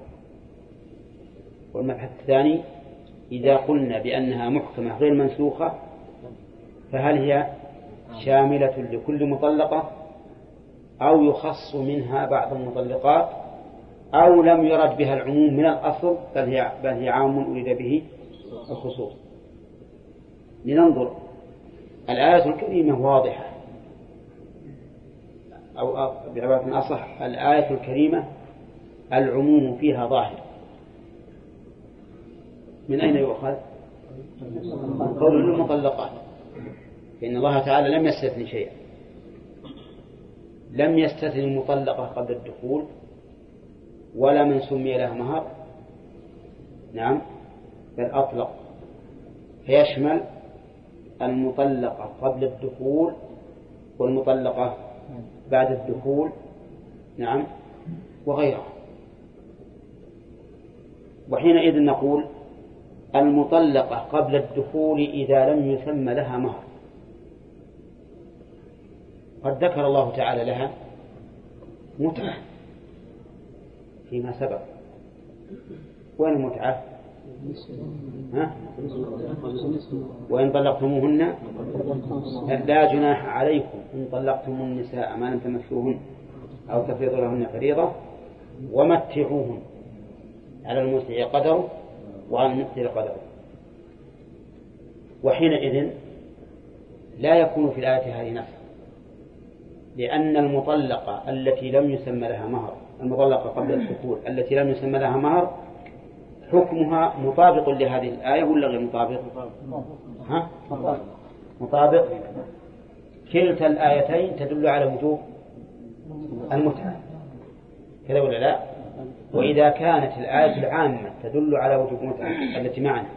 والمبحث الثاني إذا قلنا بأنها محكمة غير منسوخة فهل هي شاملة لكل مطلقة أو يخص منها بعض المطلقات؟ أو لم يرد بها العموم من الأصل بل هي, بل هي عام أريد به الخصوص. لننظر. الآية الكريمة واضحة. أو بعبارة أصح الآية الكريمة العموم فيها ظاهر. من أين يؤخذ؟ قول المطلقات. فإن الله تعالى لم يستثني شيئا. لم يستثني المطلقة قبل الدخول. ولا من سمي لها مهر. نعم. بل أطلق فيشمل المطلقة قبل الدخول والمطلقة بعد الدخول. نعم. وغيرها. وحينئذ نقول المطلقة قبل الدخول إذا لم يسمى لها مهر. قد ذكر الله تعالى لها متعة. فيما سبق. وين المتعة؟ ها؟ وإن طلقتموهن؟ لا جناح عليكم. إن طلقتم النساء ما لم تمسوهن أو تفرضوا لهن فريضة ومتعوهن. على المسع قدره وعلى المقتل قدره وحينئذ لا يكون في الآية هذه نفس لأن المطلقة التي لم يسمى لها مهر المطلقة قبل الدخول التي لم يسمى لها مهر حكمها مطابق لهذه الآية ولا غير مطابق؟ ها؟ مطابق كلتا الآيتين تدل على وجوب المتعة كذا ولا لا؟ وإذا كانت الآية العامة تدل على وجوب المتعة التي معنا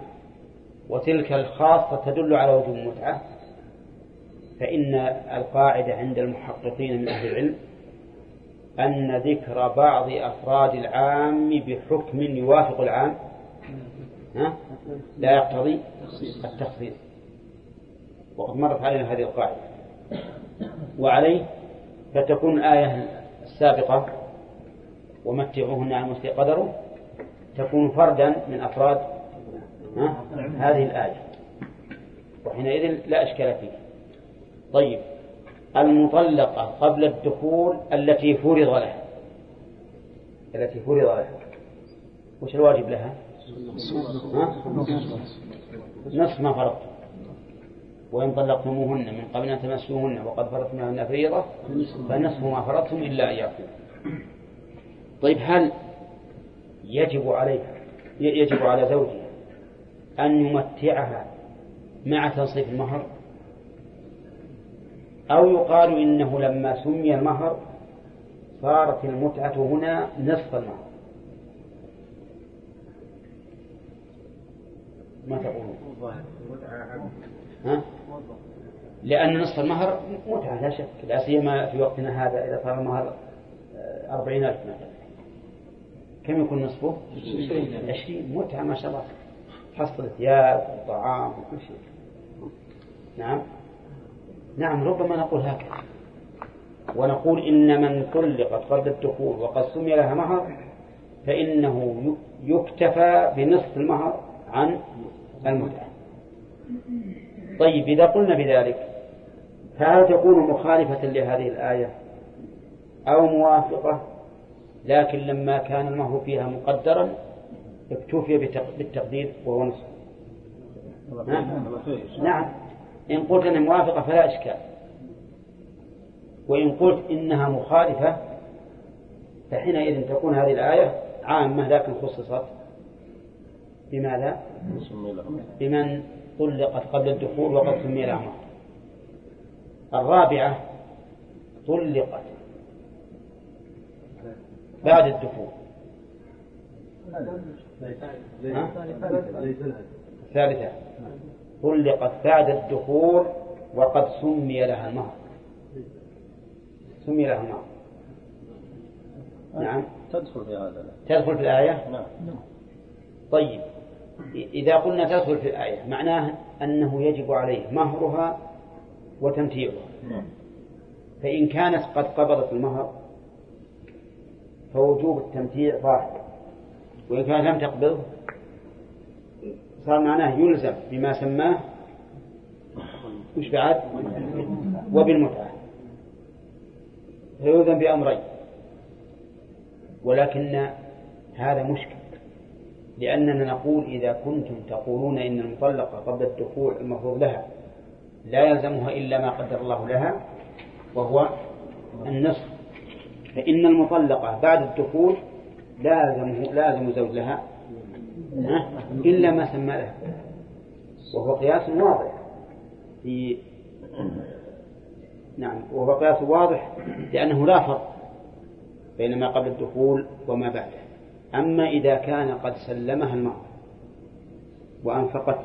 وتلك الخاصة تدل على وجوب المتعة فإن القاعدة عند المحققين من أهل العلم أن ذكر بعض أفراد العام بحكم يوافق العام؟ ها؟ لا يقتضي التخصيص. وقد مرت علينا هذه القاعدة. وعليه فتكون الآية السابقة ومتعوهن على المسلم قدره تكون فردا من أفراد ها؟ هذه الآية. وحينئذ لا إشكال فيه. طيب. المطلقة قبل الدخول التي فرض لها. التي فرض لها. وش الواجب لها؟ نصف ما فرضت. وإن طلقتموهن من قبل أن تمسوهن وقد فرضتم لهن فريضة فنصف ما فرضتم إلا أن يعفو طيب هل يجب عليها يجب على زوجها أن يمتعها مع تنصيف المهر؟ أو يقال إنه لما سمي المهر صارت المتعة هنا نصف المهر. ما تقولون؟ لأن نصف المهر متعة لا شك. لا سيما في وقتنا هذا إذا صار المهر أربعين ألف مثلا. كم يكون نصفه؟ عشرين. متعة ما شاء الله. حصل ثياب وطعام وكل شيء. نعم. نعم ربما نقول هكذا. ونقول إن من طلقت قبل الدخول وقد سمي لها مهر فإنه يكتفى بنصف المهر عن المتعة. طيب إذا قلنا بذلك فهل تكون مخالفة لهذه الآية أو موافقة؟ لكن لما كان المهر فيها مقدرا اكتفي بالتقدير وهو نصف. نعم. إن قلت أنها موافقة فلا إشكال. وإن قلت إنها مخالفة فحينئذ تكون هذه الآية عامة لكن خصصت بماذا؟ بمن طلقت قبل الدخول وقد سمي لها مهر الرابعة طلقت بعد الدخول. الثالثة. طلقت بعد الدخول وقد سمي لها المهر سمي لها المهر نعم. تدخل في هذا. تدخل في الآية؟ نعم. طيب. إذا قلنا تدخل في الآية معناه أنه يجب عليه مهرها وتمتيعها. نعم. فإن كانت قد قبضت المهر فوجوب التمتيع ظاهر وإن كانت لم تقبض صار معناه يلزم بما سماه وش بعد وبالمتعة. فيلزم بأمرين. ولكن هذا مشكل. لأننا نقول إذا كنتم تقولون إن المطلقة قبل الدخول المفروض لها لا يلزمها إلا ما قدر الله لها وهو النصف فإن المطلقة بعد الدخول لازم لازم زوج لها إلا ما سمى لها وهو قياس واضح. في نعم وهو قياس واضح لأنه لا فرق بين ما قبل الدخول وما بعده. أما إذا كان قد سلمها المهر وأنفقت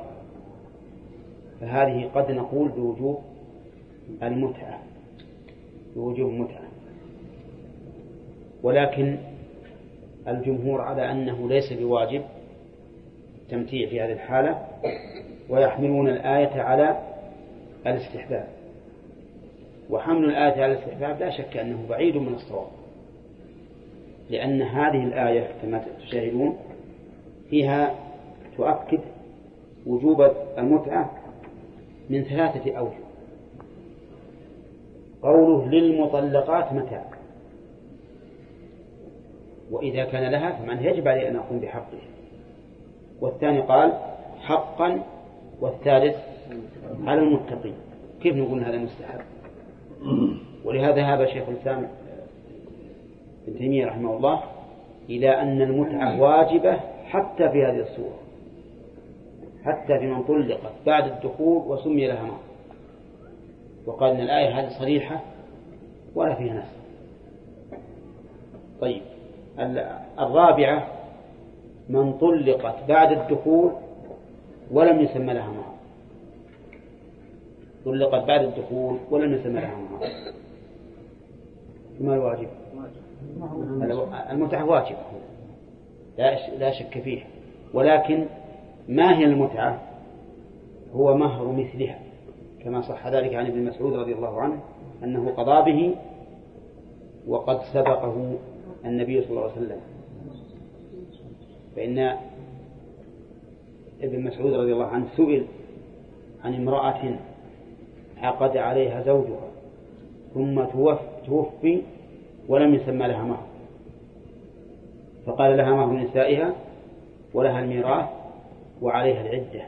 فهذه قد نقول بوجوب المتعة بوجوب المتعة ولكن الجمهور على أنه ليس بواجب التمتيع في هذه الحالة ويحملون الآية على الاستحباب. وحمل الآية على الاستحباب لا شك أنه بعيد من الصواب لأن هذه الآية كما تشاهدون فيها تؤكد وجوب المتعة من ثلاثة أوجه. قوله للمطلقات متاع وإذا كان لها فمعنى يجب علي أن أقوم بحقه. والثاني قال حقا والثالث على المتقين. كيف نقول هذا مستحب؟ ولهذا هذا شيخ الإسلام ابن تيمية رحمه الله إلى أن المتعة واجبة حتى في هذه الصورة حتى في من طلقت بعد الدخول وسمي لها مهر وقال إن الآية هذه صريحة ولا فيها ناس طيب الرابعة من طلقت بعد الدخول ولم يسمى لها مهر طلقت بعد الدخول ولم يسمى لها مهر ما الواجب؟ المتعة واجبة. لا شك فيه ولكن ما هي المتعة؟ هو مهر مثلها. كما صح ذلك عن ابن مسعود رضي الله عنه أنه قضى به وقد سبقه النبي صلى الله عليه وسلم. فإن ابن مسعود رضي الله عنه سئل عن امرأة عقد عليها زوجها ثم توفي ولم يسمى لها مهر. فقال لها مهر نسائها ولها الميراث وعليها العدة.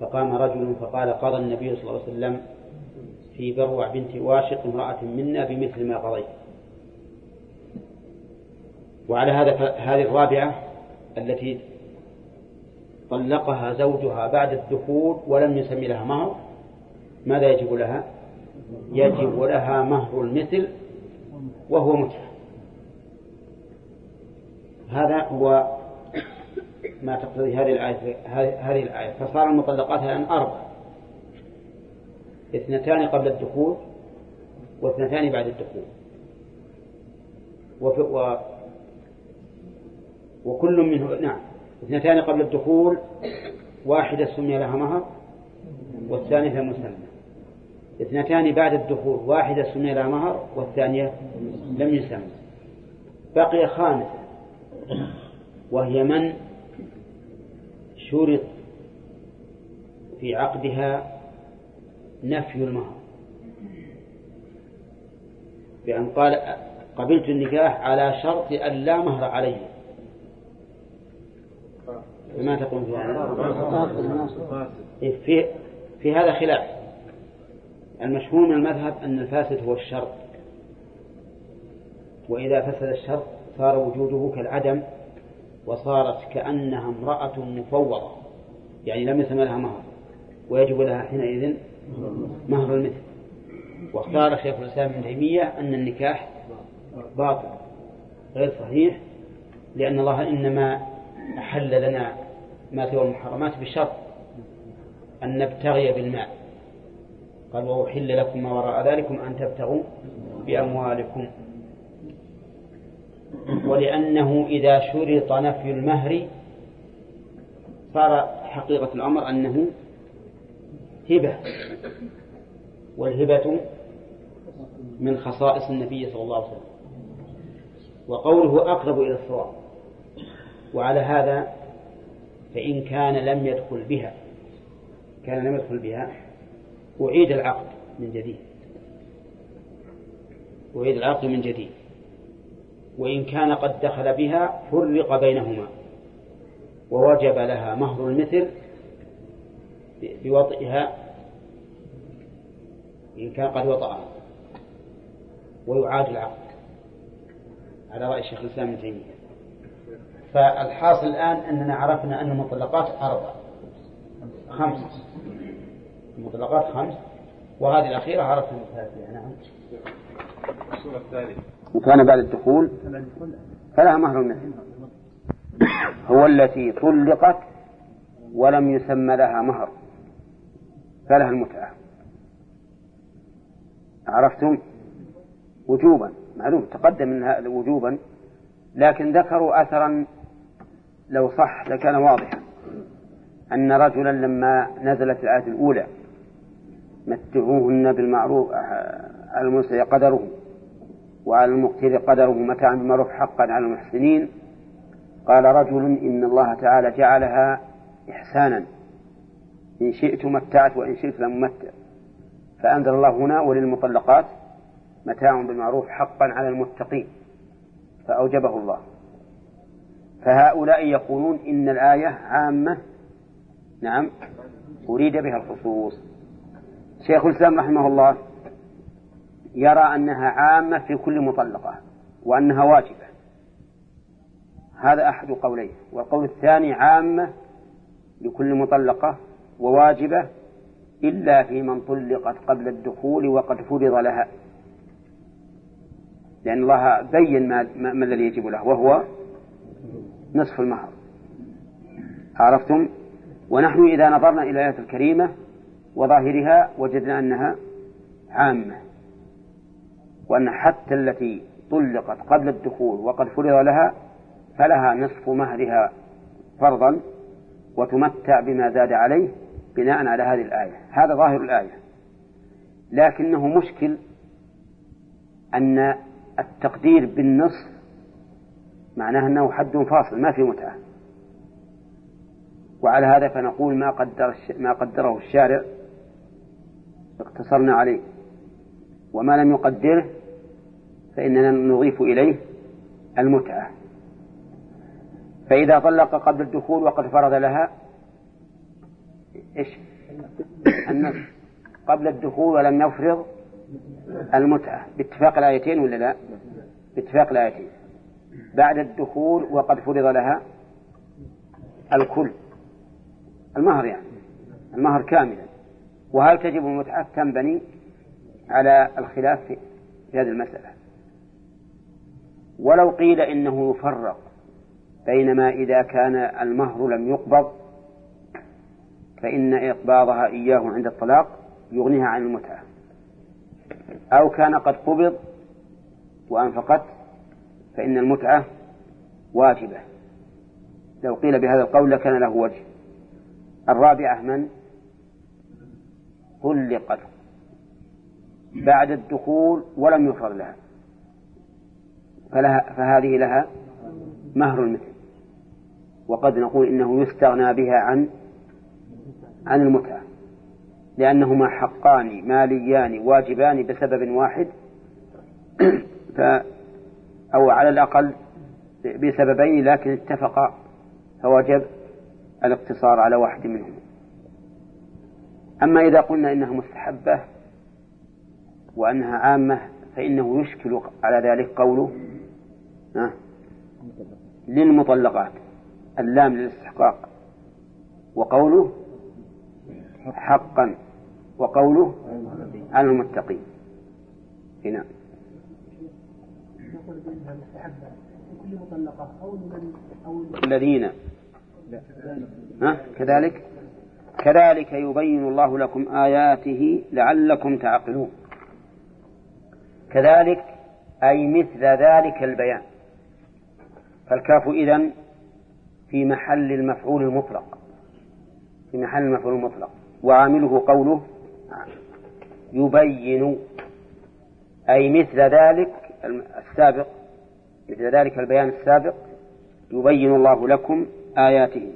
فقام رجل فقال قضى النبي صلى الله عليه وسلم في بروع بنت واشق امرأة منا بمثل ما قضيت. وعلى هذا هذه الرابعة التي طلقها زوجها بعد الدخول ولم يسمي لها مهر ماذا يجب لها؟ يجب لها مهر المثل وهو متعة. هذا هو ما تقتضي هذه الآية هذه الآية. فصار المطلقات الآن أربع اثنتان قبل الدخول واثنتان بعد الدخول. وكل منه نعم. اثنتان قبل الدخول واحدة سمي لها مهر والثانية مسمى اثنتان بعد الدخول واحدة سمي لها مهر والثانية لم يسمى. بقي خامسة. وهي من شرط في عقدها نفي المهر. بأن قال قبلت النكاح على شرط أن لا مهر عليه. ما تقول في هذا؟ إيه، في في هذا خلاف. المشهور من المذهب أن الفاسد هو الشرط وإذا فسد الشرط صار وجوده كالعدم وصارت كأنها امرأة مفوضة. يعني لم يسمى لها مهر ويجب لها حينئذ مهر المثل. واختار شيخ الإسلام ابن تيمية أن النكاح باطل غير صحيح لأن الله إنما أحل لنا ما سوى المحرمات بشرط أن نبتغي بالمال قال وأحل لكم ما وراء ذلكم أن تبتغوا بأموالكم. ولأنه إذا شرط نفي المهر صار حقيقة الأمر أنه هبة والهبة من خصائص النبي صلى الله عليه وسلم. وقوله أقرب إلى الصواب. وعلى هذا فإن كان لم يدخل بها كان لم يدخل بها أعيد العقد من جديد. أعيد العقد من جديد. وإن كان قد دخل بها فرق بينهما. ووجب لها مهر المثل بوطئها إن كان قد وطأها. ويعاد العقد. على رأي الشيخ الإسلام ابن تيمية. فالحاصل الآن أننا عرفنا أن المطلقات أربع خمس. المطلقات خمس. وهذه الأخيرة عرفنا نعم. الثالثة. وكان بعد الدخول؟ فلها مهر المثل هو التي طلقت ولم يسمى لها مهر. فلها المتعة. عرفتم؟ وجوبا. معلوم. تقدم من هذا وجوبا. لكن ذكروا أثرا لو صح لكان واضحا. أن رجلا لما نزلت الآية الأولى متعوهن بالمعروف على المسيء قدره وعلى المقتر قدره متاعا بالمعروف حقا على المحسنين قال رجل إن الله تعالى جعلها إحسانا. إن شئت متعت وإن شئت لم متع فأنزل الله هنا وللمطلقات متاع بالمعروف حقا على المتقين. فأوجبه الله. فهؤلاء يقولون إن الآية عامة. نعم. أريد بها الخصوص. شيخ الإسلام رحمه الله يرى أنها عامة في كل مطلقة وأنها واجبة. هذا أحد قوليه. والقول الثاني عامة لكل مطلقة وواجبة إلا في من طلقت قبل الدخول وقد فرض لها. لأن الله بين ما, ما الذي يجب له وهو نصف المهر عرفتم؟ ونحن إذا نظرنا إلى الآية الكريمة وظاهرها وجدنا أنها عامة. وأن حتى التي طلقت قبل الدخول وقد فرض لها فلها نصف مهرها فرضا وتمتع بما زاد عليه بناء على هذه الآية. هذا ظاهر الآية. لكنه مشكل أن التقدير بالنصف معناه أنه حد فاصل ما في متعة. وعلى هذا فنقول ما قدر ما قدره الشارع اقتصرنا عليه. وما لم يقدره فإننا نضيف إليه المتعة. فإذا طلق قبل الدخول وقد فرض لها إيش؟ قبل الدخول ولم يفرض المتعة. باتفاق الآيتين ولا لا؟ باتفاق الآيتين. بعد الدخول وقد فرض لها الكل. المهر يعني. المهر كاملا. وهل تجب المتعة تنبني على الخلاف في هذه المسألة؟ ولو قيل إنه يفرق بينما إذا كان المهر لم يقبض فإن إقباضها إياه عند الطلاق يغنيها عن المتعة أو كان قد قبض وأنفقت فإن المتعة واجبة. لو قيل بهذا القول لكان له وجه. الرابعة من؟ طلقت. بعد الدخول ولم يفرض لها. فلها فهذه لها مهر المثل وقد نقول إنه يستغنى بها عن عن المتعة. لأنهما حقان ماليان واجبان بسبب واحد. ف أو على الأقل بسببين لكن اتفقا فوجب الاقتصار على واحد منهم. أما إذا قلنا إنها مستحبة وأنها عامة فإنه يشكل على ذلك قوله للمطلقات اللام للاستحقاق وقوله حقا وقوله على المتقين. هنا. نقول لكل أو لمن أو الذين. ها؟ كذلك؟ كذلك يبين الله لكم آياته لعلكم تعقلون. كذلك أي مثل ذلك البيان. فالكاف إذن في محل المفعول المطلق. في محل المفعول المطلق. وعامله قوله يبين. أي مثل ذلك السابق مثل ذلك البيان السابق يبين الله لكم آياته.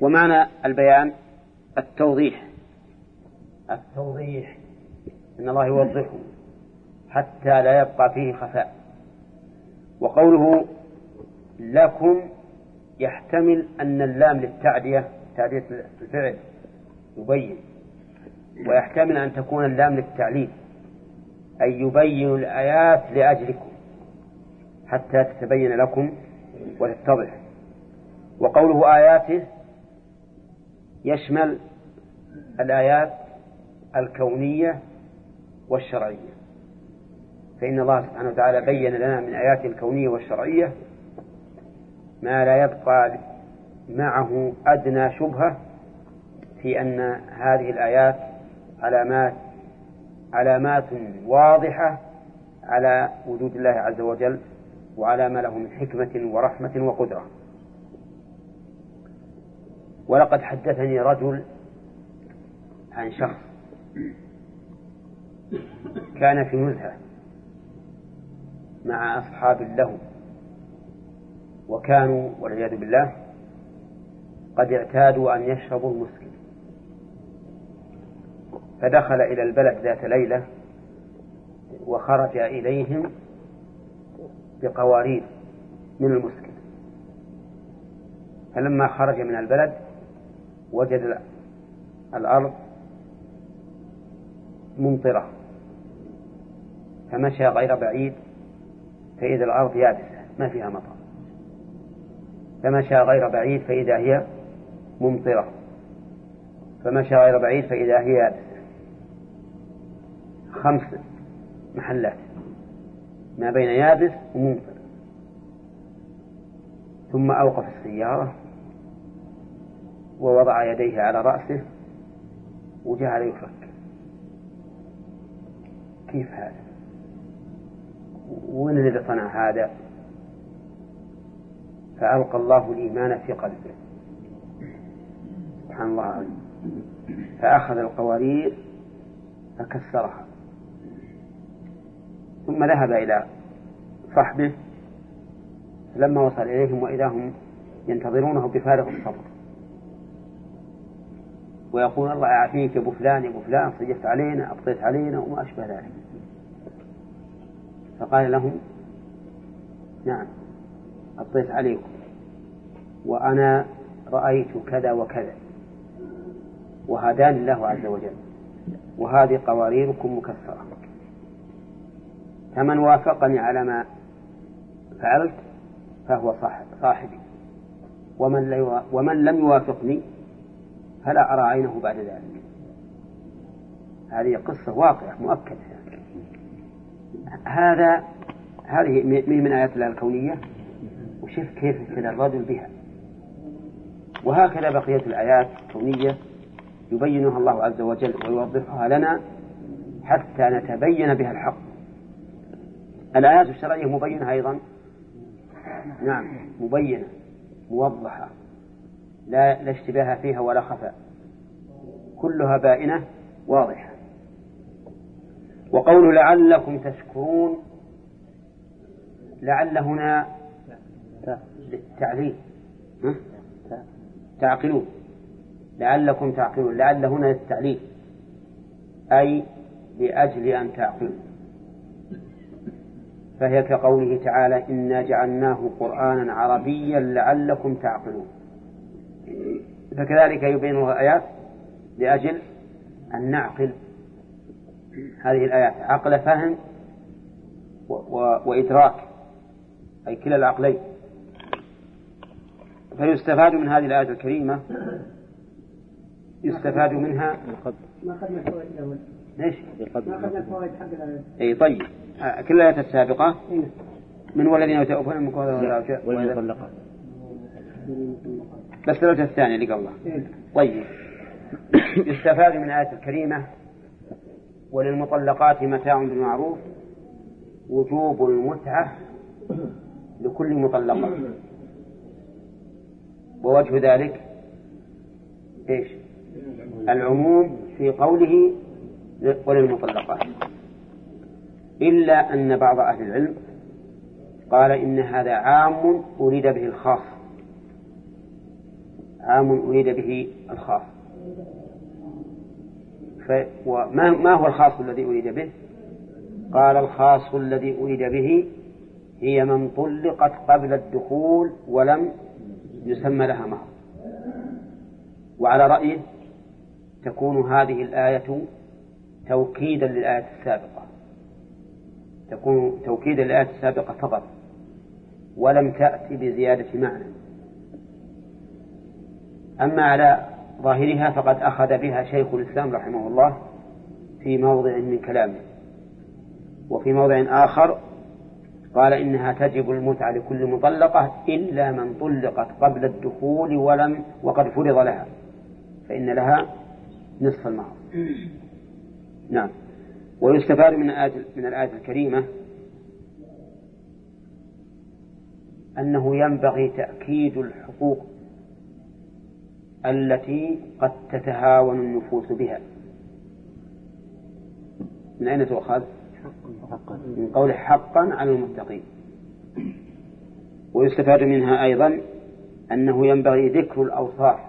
ومعنى البيان التوضيح. التوضيح. إن الله يوضحه حتى لا يبقى فيه خفاء. وقوله لكم يحتمل أن اللام للتعدية تعدية الفعل يبين. ويحتمل أن تكون اللام للتعليل. أي يبين الآيات لأجلكم حتى تتبين لكم وتتضح. وقوله آياته يشمل الآيات الكونية والشرعية. فإن الله سبحانه وتعالى بين لنا من آياته الكونية والشرعية ما لا يبقى معه أدنى شبهة في أن هذه الآيات علامات علامات واضحة على وجود الله عز وجل وعلى ما له من حكمة ورحمة وقدرة. ولقد حدثني رجل عن شخص كان في نزهة مع أصحاب له وكانوا والعياذ بالله قد اعتادوا أن يشربوا المسكر فدخل إلى البلد ذات ليلة وخرج إليهم بقوارير من المسكر فلما خرج من البلد وجد الأرض ممطرة فمشى غير بعيد فإذا الأرض يابسة ما فيها مطر. فمشى غير بعيد فإذا هي ممطرة. فمشى غير بعيد فإذا هي يابسة. خمس محلات ما بين يابس وممطر ثم أوقف السيارة ووضع يديه على رأسه وجعل يفكر كيف هذا؟ وين الذي صنع هذا؟ فألقى الله الإيمان في قلبه. سبحان الله فأخذ القوارير فكسرها. ثم ذهب إلى صحبه لما وصل إليهم وإذا هم ينتظرونه بفارغ الصبر. ويقول الله يعافيك يا ابو فلان يا ابو فلان صجفت علينا أبطيت علينا وما أشبه ذلك. فقال لهم نعم أبطيت عليكم وأنا رأيت كذا وكذا. وهداني الله عز وجل وهذه قواريركم مكسره فمن وافقني على ما فعلت فهو صاحب صاحبي. ومن, ومن لم يوافقني فلا أرى عينه بعد ذلك. هذه قصة واقعة مؤكدة. هذا هذه من آيات الله الكونية. وشوف كيف ابتلى الرجل بها. وهكذا بقية الآيات الكونية يبينها الله عز وجل ويوضحها لنا حتى نتبين بها الحق. الآيات الشرعية مبينة أيضا؟ نعم مبينة موضحة لا لا اشتباه فيها ولا خفاء كلها بائنة واضحة. وقول لعلكم تشكرون لعل هنا للتعليل تعقلون. لعلكم تعقلون لعل هنا للتعليل أي لأجل أن تعقلوا. فهي كقوله تعالى إنا جعلناه قرآنا عربيا لعلكم تعقلون. فكذلك يبين الله الآيات لأجل أن نعقل هذه الآيات عقل فهم و... و... وإدراك أي كلا العقلين. فيستفاد من هذه الآية الكريمة يستفاد منها ما أخذنا فوائد الأول ليش؟ ما أخذنا فوائد حق الآية. أي طيب. كل الآيات السابقة إيه. من والذين يتوفون منكم والمطلقات بس الوجه الثاني اللي قبله إيه. طيب. يستفاد من الآية الكريمة. وللمطلقات متاع بالمعروف. وجوب المتعة لكل مطلقة. ووجه ذلك إيش؟ العموم في قوله وللمطلقات. إلا أن بعض أهل العلم قال إن هذا عام أريد به الخاص. عام أريد به الخاص. وما ما هو الخاص الذي أريد به؟ قال الخاص الذي أريد به هي من طلقت قبل الدخول ولم يسمى لها مهر. وعلى رأيه تكون هذه الآية توكيدا للآية السابقة. تكون توكيدا للآية السابقة فقط ولم تأتي بزيادة معنى. أما على ظاهرها فقد أخذ بها شيخ الإسلام رحمه الله في موضع من كلامه. وفي موضع آخر قال إنها تجب المتعة لكل مطلقة إلا من طلقت قبل الدخول ولم وقد فرض لها فإن لها نصف المهر نعم. ويستفاد من الآية من الآية الكريمة أنه ينبغي تأكيد الحقوق التي قد تتهاون النفوس بها. من أين تؤخذ؟ من قول حقا على المتقين. ويستفاد منها أيضا أنه ينبغي ذكر الأوصاف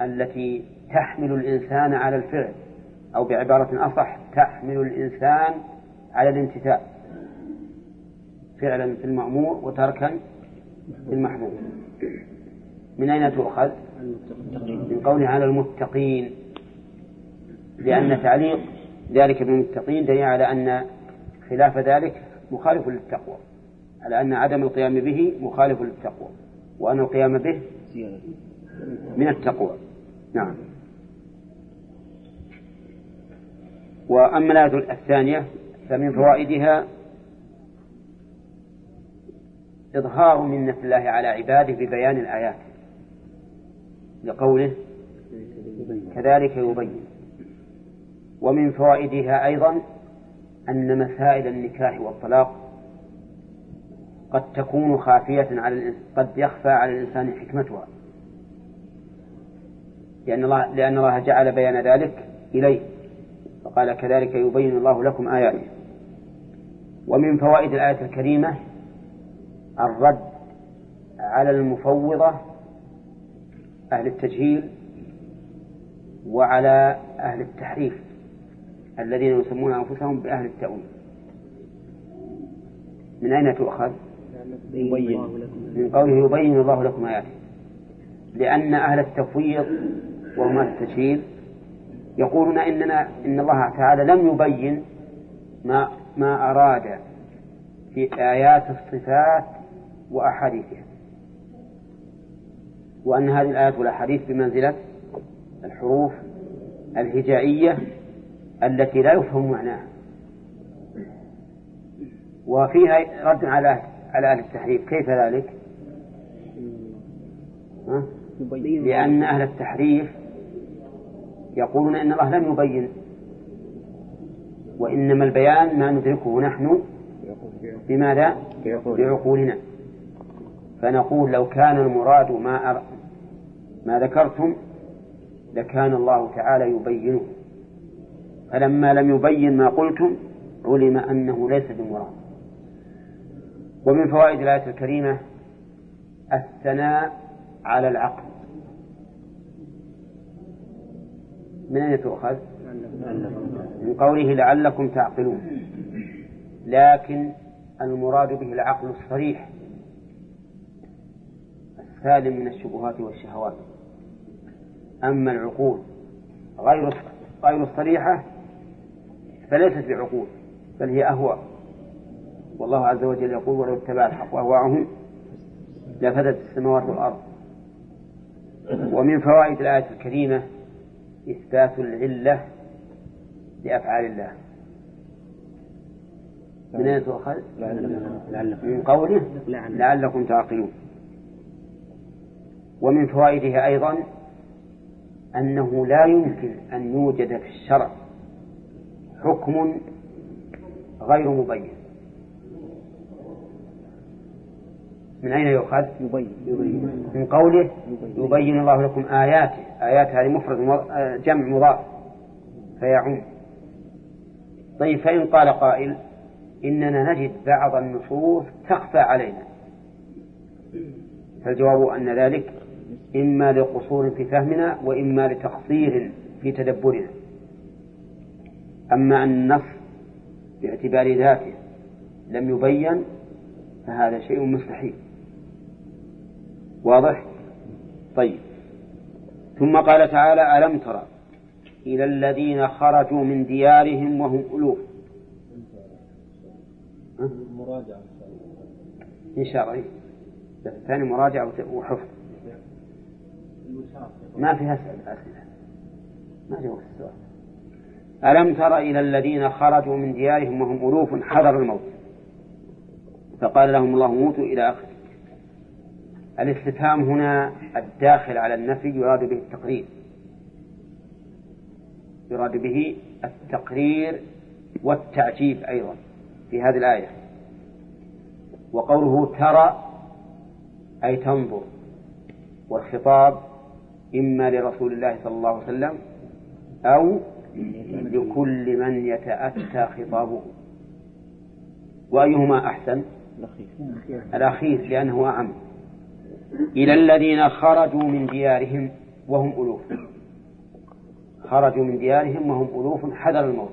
التي تحمل الإنسان على الفعل. أو بعبارة أصح تحمل الإنسان على الامتثال فعلا في المأمور وتركا في المحمود من أين تؤخذ؟ من قوله على المتقين. لأن تعليق ذلك بالمتقين دليل على أن خلاف ذلك مخالف للتقوى. على أن عدم القيام به مخالف للتقوى. وأن القيام به من التقوى. نعم. وأما الآية الثانية فمن فوائدها إظهار منة الله على عباده ببيان الآيات لقوله كذلك يبين. ومن فوائدها أيضا أن مسائل النكاح والطلاق قد تكون خافية على قد يخفى على الإنسان حكمتها. لأن الله لأن الله جعل بيان ذلك إليه. فقال كذلك يبين الله لكم آياته. ومن فوائد الآية الكريمة الرد على المفوضة أهل التجهيل وعلى أهل التحريف الذين يسمون أنفسهم بأهل التأويل. من أين تؤخذ؟ من قوله يبين الله لكم آياته. لأن أهل التفويض وهم أهل التجهيل يقولون إننا إن الله تعالى لم يبين ما ما أراد في آيات الصفات وأحاديثها. وأن هذه الآيات والأحاديث بمنزلة الحروف الهجائية التي لا يفهم معناها. وفيها رد على على أهل التحريف كيف ذلك؟ لأن أهل التحريف يقولون إن الله لم يبين. وإنما البيان ما ندركه نحن بماذا؟ بعقولنا. فنقول لو كان المراد ما أر... ما ذكرتم لكان الله تعالى يبينه. فلما لم يبين ما قلتم علم أنه ليس بمراد. ومن فوائد الآية الكريمة الثناء على العقل. من أين تؤخذ؟ من قوله لعلكم تعقلون. لكن المراد به العقل الصريح السالم من الشبهات والشهوات. أما العقول غير غير الصريحة فليست بعقول بل هي أهواء. والله عز وجل يقول ولو اتبع الحق أهواءهم لفسدت السماوات والأرض. ومن فوائد الآية الكريمة إثبات العلة لأفعال الله. من أين تؤخذ؟ من قوله لعلكم. تعقلون. ومن فوائدها أيضا أنه لا يمكن أن يوجد في الشرع حكم غير مبين. من أين يؤخذ؟ يبين من قوله يبين. الله لكم آياته. آيات هذه مفرد جمع مضاف. فيعم. طيب فإن قال قائل إننا نجد بعض النصوص تخفى علينا. فالجواب أن ذلك إما لقصور في فهمنا وإما لتقصير في تدبرنا. أما أن النص باعتبار ذاته لم يبين فهذا شيء مستحيل. واضح؟ طيب. ثم قال تعالى ألم ترى إلى الذين خرجوا من ديارهم وهم ألوف مراجعة إن شاء الله الثاني مراجعة وحفظ. ما فيها أسئلة ما جواب السؤال ألم تر إلى الذين خرجوا من ديارهم وهم ألوف حذر الموت؟ فقال لهم الله موتوا إلى آخره. الاستفهام هنا الداخل على النفي يراد به التقرير. يراد به التقرير والتعجيب أيضا في هذه الآية. وقوله ترى أي تنظر. والخطاب إما لرسول الله صلى الله عليه وسلم أو لكل من يتأتى خطابه. وأيهما أحسن؟ الأخير. لأنه أعم. إلى الذين خرجوا من ديارهم وهم ألوف. خرجوا من ديارهم وهم ألوف حذر الموت.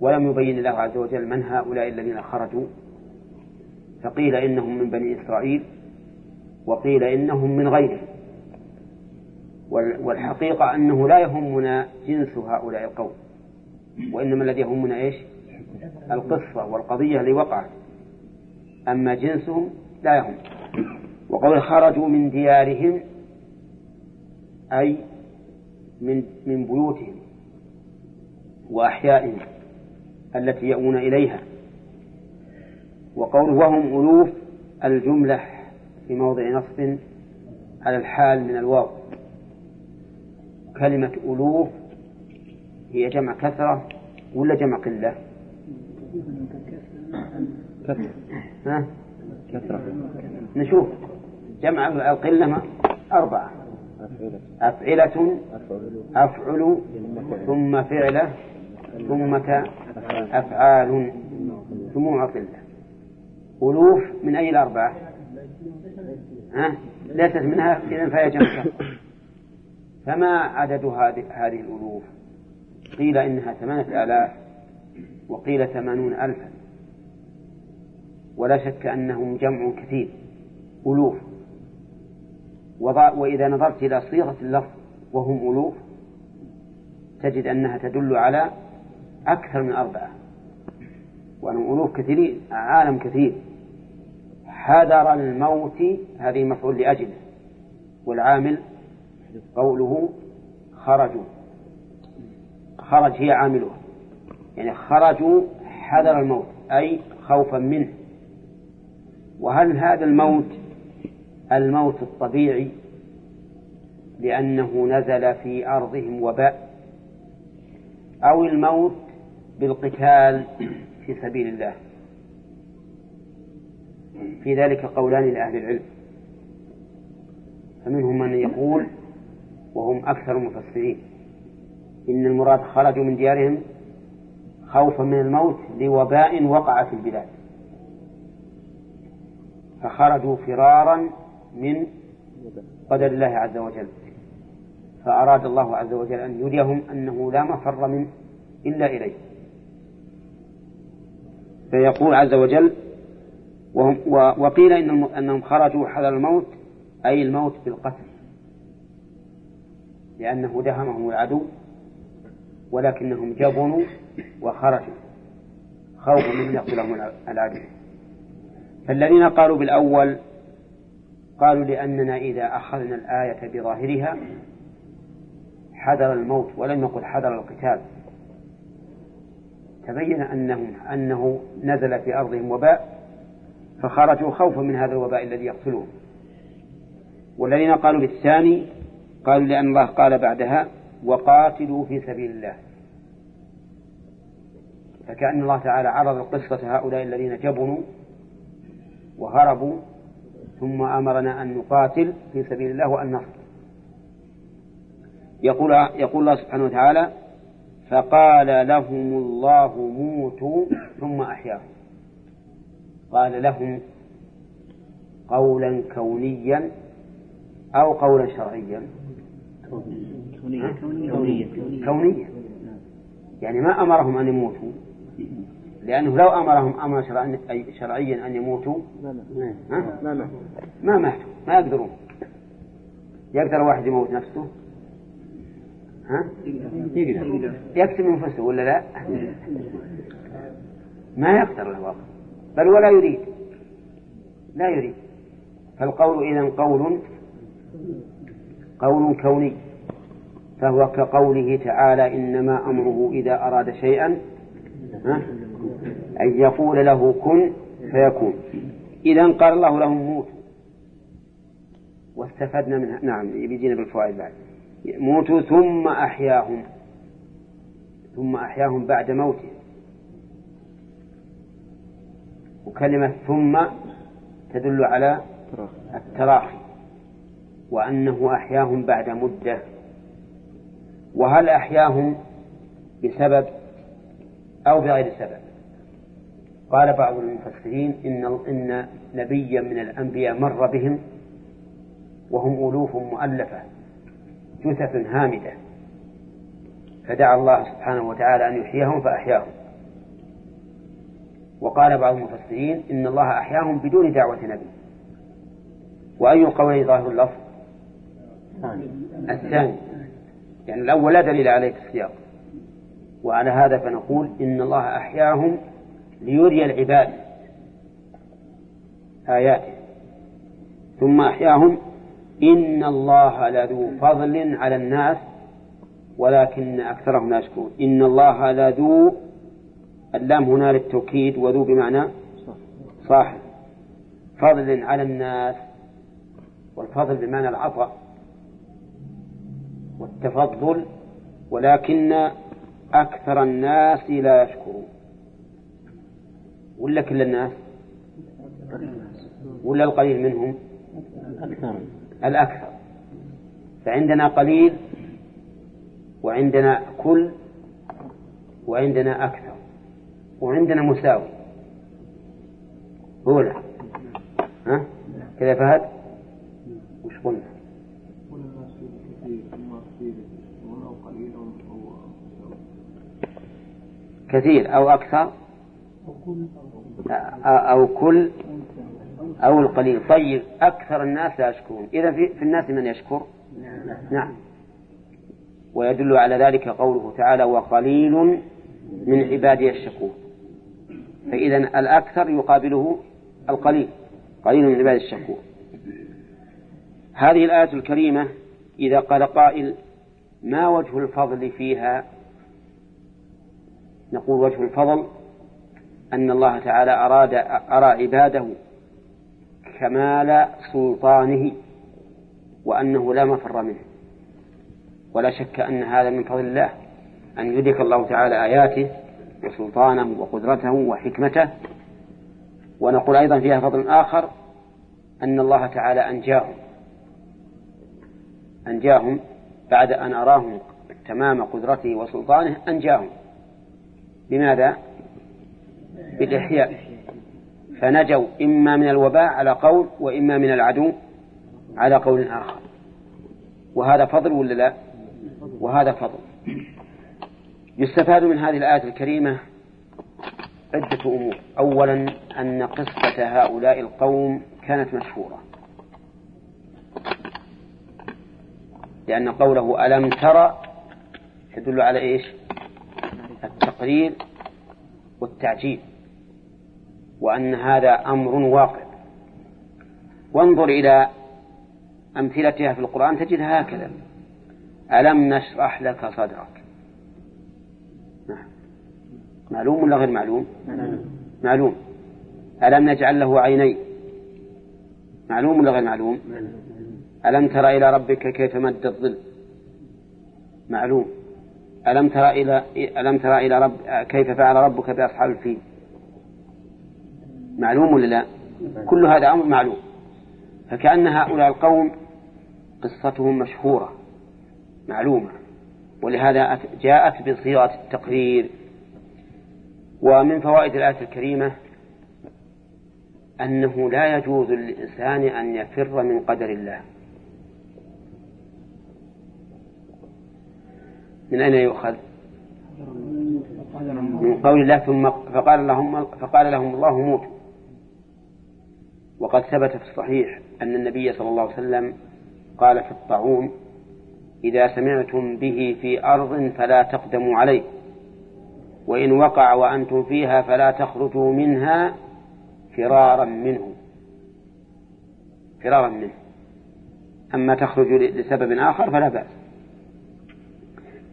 ولم يبين الله عز وجل من هؤلاء الذين خرجوا. فقيل إنهم من بني إسرائيل وقيل إنهم من غيرهم. والحقيقة أنه لا يهمنا جنس هؤلاء القوم. وإنما الذي يهمنا إيش؟ القصة والقضية اللي وقعت. أما جنسهم لا يهم. وقول خرجوا من ديارهم أي من من بيوتهم وأحيائهم التي يأوون إليها وقوله وهم ألوف الجملة في موضع نصب على الحال من الواو كلمة ألوف هي جمع كثرة ولا جمع قلة؟ كثرة ها؟ كثرة نشوف جمع القلة أربعة. أفعلة أفعل ثم فعلة ثم أفعال جموع قلة ألوف من أي الأربعة؟ ها؟ ليست منها إذا فهي جمع فما عدد هذه هذه الألوف؟ قيل إنها ثمانية آلاف وقيل ثمانون ألفا. ولا شك أنهم جمع كثير. ألوف. وإذا نظرت إلى صيغة اللفظ وهم ألوف تجد أنها تدل على أكثر من أربعة. وأنهم ألوف كثيرين عالم كثير. حذر الموت هذه مفعول لأجله. والعامل قوله خرجوا. خرج هي عاملها. يعني خرجوا حذر الموت أي خوفا منه. وهل هذا الموت الموت الطبيعي لأنه نزل في أرضهم وباء أو الموت بالقتال في سبيل الله. في ذلك قولان لأهل العلم. فمنهم من يقول وهم أكثر المفسرين إن المراد خرجوا من ديارهم خوفا من الموت لوباء وقع في البلاد. فخرجوا فرارا من قدر الله عز وجل. فأراد الله عز وجل أن يريهم أنه لا مفر من إلا إليه. فيقول عز وجل وهم وقيل إنهم, خرجوا حذر الموت أي الموت بالقتل. لأنه دهمهم العدو ولكنهم جبنوا وخرجوا. خوفا من يقتلهم العدو. فالذين قالوا بالأول قالوا لأننا إذا أخذنا الآية بظاهرها حذر الموت ولم نقل حذر القتال. تبين أنهم أنه نزل في أرضهم وباء فخرجوا خوفا من هذا الوباء الذي يقتلهم والذين قالوا بالثاني قالوا لأن الله قال بعدها وقاتلوا في سبيل الله. فكأن الله تعالى عرض قصة هؤلاء الذين جبنوا وهربوا ثم أمرنا أن نقاتل في سبيل الله وأن نصر يقول يقول الله سبحانه وتعالى فقال لهم الله موتوا ثم أحياهم. قال لهم قولا كونيا أو قولا شرعيا. كونيا كونيا كونيا يعني ما أمرهم أن يموتوا. لأنه لو أمرهم أمر شرعيا أن يموتوا ما ما ماتوا ما يقدرون. يقدر واحد يموت نفسه؟ ها؟ يقدر. يقتل نفسه ولا لا؟ ما يقدر الواقع بل ولا يريد. لا يريد. فالقول إذا قول قول كوني. فهو كقوله تعالى إنما أمره إذا أراد شيئا أن يقول له كن فيكون. إذا قال الله لهم موتوا واستفدنا منها. نعم يجينا بالفوائد بعد. موتوا ثم أحياهم. ثم أحياهم بعد موته. وكلمة ثم تدل على التراخي. وأنه أحياهم بعد مدة. وهل أحياهم بسبب أو بغير سبب؟ قال بعض المفسرين إن إن نبيا من الأنبياء مر بهم وهم ألوف مؤلفة جثث هامدة. فدعا الله سبحانه وتعالى أن يحييهم فأحياهم. وقال بعض المفسرين إن الله أحياهم بدون دعوة نبي. وأي القولين ظاهر اللفظ؟ الثاني. يعني الأول لا دليل عليه في السياق. وعلى هذا فنقول إن الله أحياهم ليري العباد آياته. ثم أحياهم إن الله لذو فضل على الناس ولكن أكثرهم لا يشكرون. إن الله لذو اللام هنا للتوكيد وذو بمعنى صاحب. فضل على الناس والفضل بمعنى العطاء والتفضل ولكن أكثر الناس لا يشكرون. ولا كل الناس؟ ولا القليل منهم؟ الأكثر الأكثر. فعندنا قليل وعندنا كل وعندنا أكثر وعندنا مساوي. هو لا ها؟ كذا فهد؟ وش قلنا؟ كثير أو أكثر؟ أو كل أو القليل. طيب أكثر الناس لا يشكرون. إذا في, في الناس من يشكر؟ نعم. ويدل على ذلك قوله تعالى وقليل من عبادي الشكور فإذا الأكثر يقابله القليل. قليل من عبادي الشكور هذه الآية الكريمة إذا قال قائل ما وجه الفضل فيها؟ نقول وجه الفضل أن الله تعالى أراد أرى عباده كمال سلطانه وأنه لا مفر منه. ولا شك أن هذا من فضل الله أن يدرك الله تعالى آياته وسلطانه وقدرته وحكمته. ونقول أيضا فيها فضل آخر أن الله تعالى أنجاهم. أنجاهم بعد أن أراهم تمام قدرته وسلطانه أنجاهم. بماذا؟ بالإحياء فنجوا إما من الوباء على قول وإما من العدو على قول آخر. وهذا فضل ولا لا؟ وهذا فضل. يستفاد من هذه الآية الكريمة عدة أمور. أولا أن قصة هؤلاء القوم كانت مشهورة. لأن قوله ألم ترى يدل على إيش؟ التقرير والتعجيل وأن هذا أمر واقع. وانظر إلى أمثلتها في القرآن تجدها هكذا. ألم نشرح لك صدرك؟ نعم. معلوم ولا غير معلوم؟ معلوم. ألم نجعل له عينين؟ معلوم ولا غير معلوم؟ ألم تر إلى ربك كيف مد الظل؟ معلوم. ألم تر إلى ألم تر إلى رب كيف فعل ربك بأصحاب الفيل؟ معلوم ولا لا؟ كل هذا أمر معلوم. فكأن هؤلاء القوم قصتهم مشهورة معلومة. ولهذا جاءت بصيغة التقرير. ومن فوائد الآية الكريمة أنه لا يجوز للإنسان أن يفر من قدر الله. من أين يؤخذ؟ من قول الله ثم فقال لهم فقال لهم الله موتوا وقد ثبت في الصحيح أن النبي صلى الله عليه وسلم قال في الطاعون إذا سمعتم به في أرض فلا تقدموا عليه وإن وقع وأنتم فيها فلا تخرجوا منها فرارا منه. فرارا منه. أما تخرج لسبب آخر فلا بأس.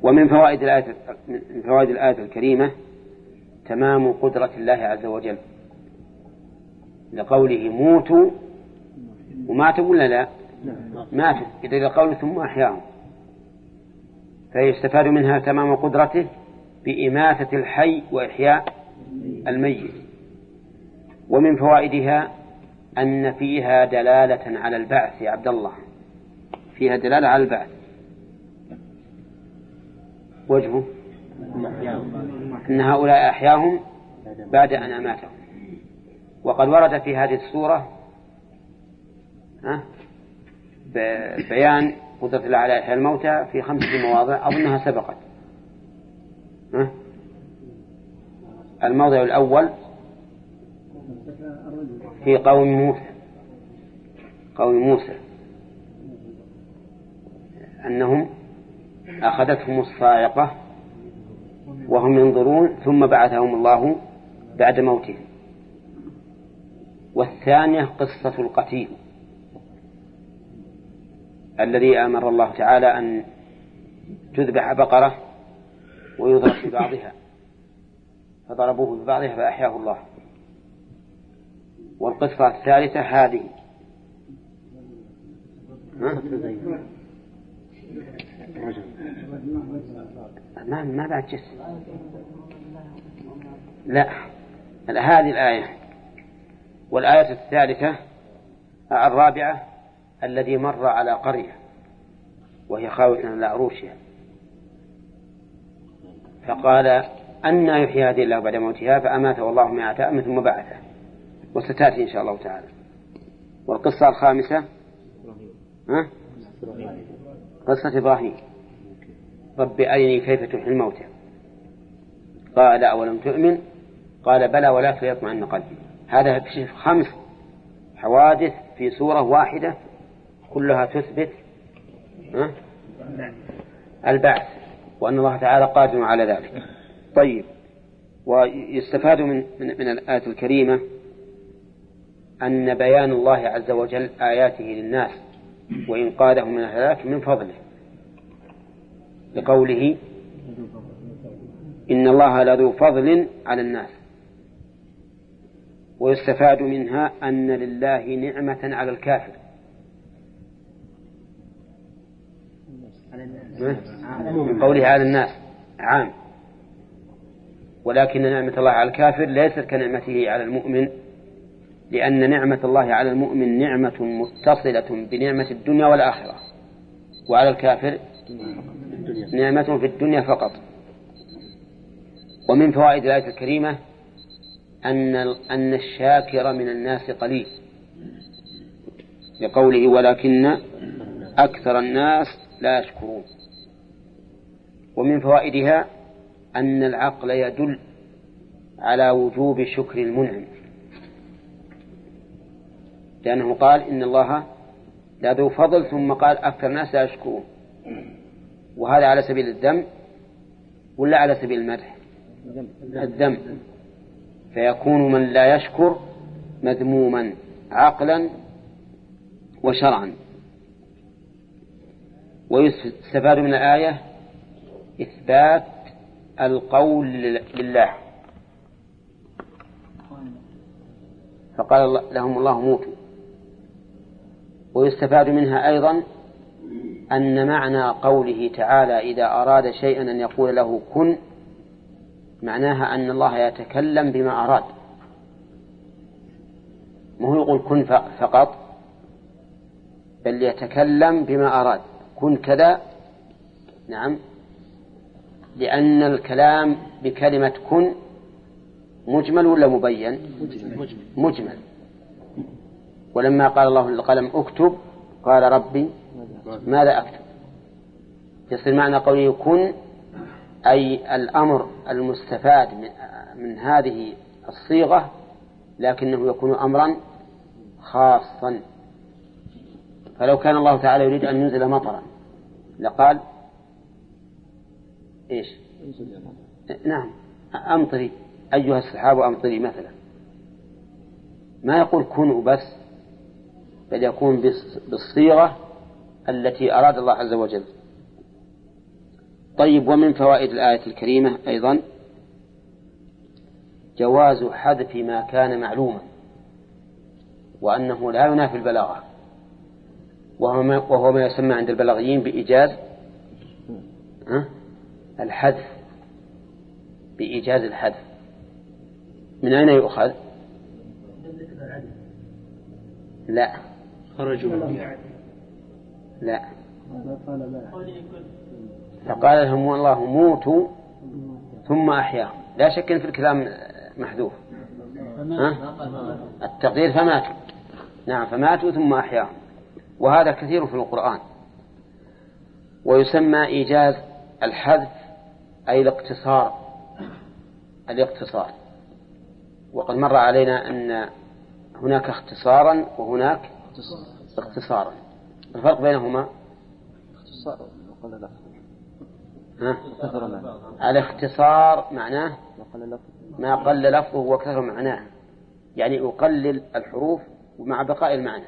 ومن فوائد الآية من فوائد الآية الكريمة تمام قدرة الله عز وجل. لقوله موتوا وماتوا ولا لا؟ ماتوا. إذا قوله ثم أحياهم. فيستفاد منها تمام قدرته بإماتة الحي وإحياء الميت. ومن فوائدها أن فيها دلالة على البعث يا عبد الله. فيها دلالة على البعث. وجهه؟ أن هؤلاء أحياهم بعد أن أماتهم. وقد ورد في هذه السورة بيان قدرة الله على إحياء الموتى في خمسة مواضع أظنها سبقت. الموضع الأول في قوم موسى قوم موسى أنهم أخذتهم الصاعقة وهم ينظرون ثم بعثهم الله بعد موتهم. والثانية قصة القتيل الذي أمر الله تعالى أن تذبح بقرة ويضرب في بعضها. فضربوه ببعضها فأحياه الله. والقصة الثالثة هذه. ما ما بعد جس لا. هذه الآية. والآية الثالثة الرابعة الذي مر على قرية وهي خاوية على عروشها. فقال أن يحيي هذه الله بعد موتها فأماته الله مئة عام ثم بعثه وستأتي إن شاء الله تعالى. والقصة الخامسة ها؟ قصة إبراهيم. رب أرني كيف تحيي الموتى. قال أولم تؤمن؟ قال بلى ولكن ليطمئن قلبي. هذا خمس حوادث في سورة واحدة كلها تثبت البعث وأن الله تعالى قادر على ذلك. طيب ويستفاد من من, من الآية الكريمة أن بيان الله عز وجل آياته للناس. وإنقاذهم من الهلاك من فضله. لقوله إن الله لذو فضل على الناس. ويستفاد منها أن لله نعمة على الكافر. من قوله على الناس عام. ولكن نعمة الله على الكافر ليست كنعمته على المؤمن لأن نعمة الله على المؤمن نعمة متصلة بنعمة الدنيا والآخرة. وعلى الكافر نعمة في الدنيا فقط. ومن فوائد الآية الكريمة أن أن الشاكر من الناس قليل. لقوله ولكن أكثر الناس لا يشكرون. ومن فوائدها أن العقل يدل على وجوب شكر المنعم. لأنه قال إن الله لذو فضل ثم قال أكثر الناس لا وهذا على سبيل الذم ولا على سبيل المدح؟ الذم فيكون من لا يشكر مذموما عقلا وشرعا. ويستفاد من الآية إثبات القول لله. فقال لهم الله موتوا. ويستفاد منها أيضا أن معنى قوله تعالى إذا أراد شيئا أن يقول له كن معناها أن الله يتكلم بما أراد. ما هو يقول كن فقط بل يتكلم بما أراد. كن كذا نعم لأن الكلام بكلمة كن مجمل ولا مبين؟ مجمل. ولما قال الله للقلم اكتب قال ربي ماذا أكتب؟ يصير معنى قوله كن أي الأمر المستفاد من, هذه الصيغة لكنه يكون أمرا خاصا. فلو كان الله تعالى يريد أن ينزل مطرا لقال إيش؟ نعم أمطري أيها السحاب أمطري مثلا. ما يقول كونوا بس؟ بل يكون بالصيغة التي أراد الله عز وجل. طيب ومن فوائد الآية الكريمة أيضا جواز حذف ما كان معلوما وأنه لا ينافي البلاغة وهو ما, وهو ما يسمى عند البلاغيين بإيجاز الحذف. بإيجاز الحذف. من أين يؤخذ؟ لا. خرجوا لا. فقال لهم الله موتوا ثم أحياهم. لا شك أن في الكلام محذوف. ها؟ التقدير فماتوا. نعم فماتوا ثم أحياهم. وهذا كثير في القرآن. ويسمى إيجاز الحذف أي الاقتصار. الاقتصار. وقد مر علينا أن هناك اختصارا وهناك اختصارا الفرق بينهما؟ اختصار. وقل الاختصار معناه ما قل لفظه وكثر معناه. يعني يقلل الحروف مع بقاء المعنى.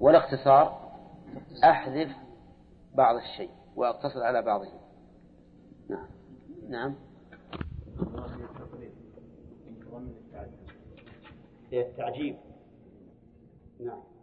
والاختصار أحذف بعض الشيء وأقتصر على بعضه نعم. نعم. التعجيب نعم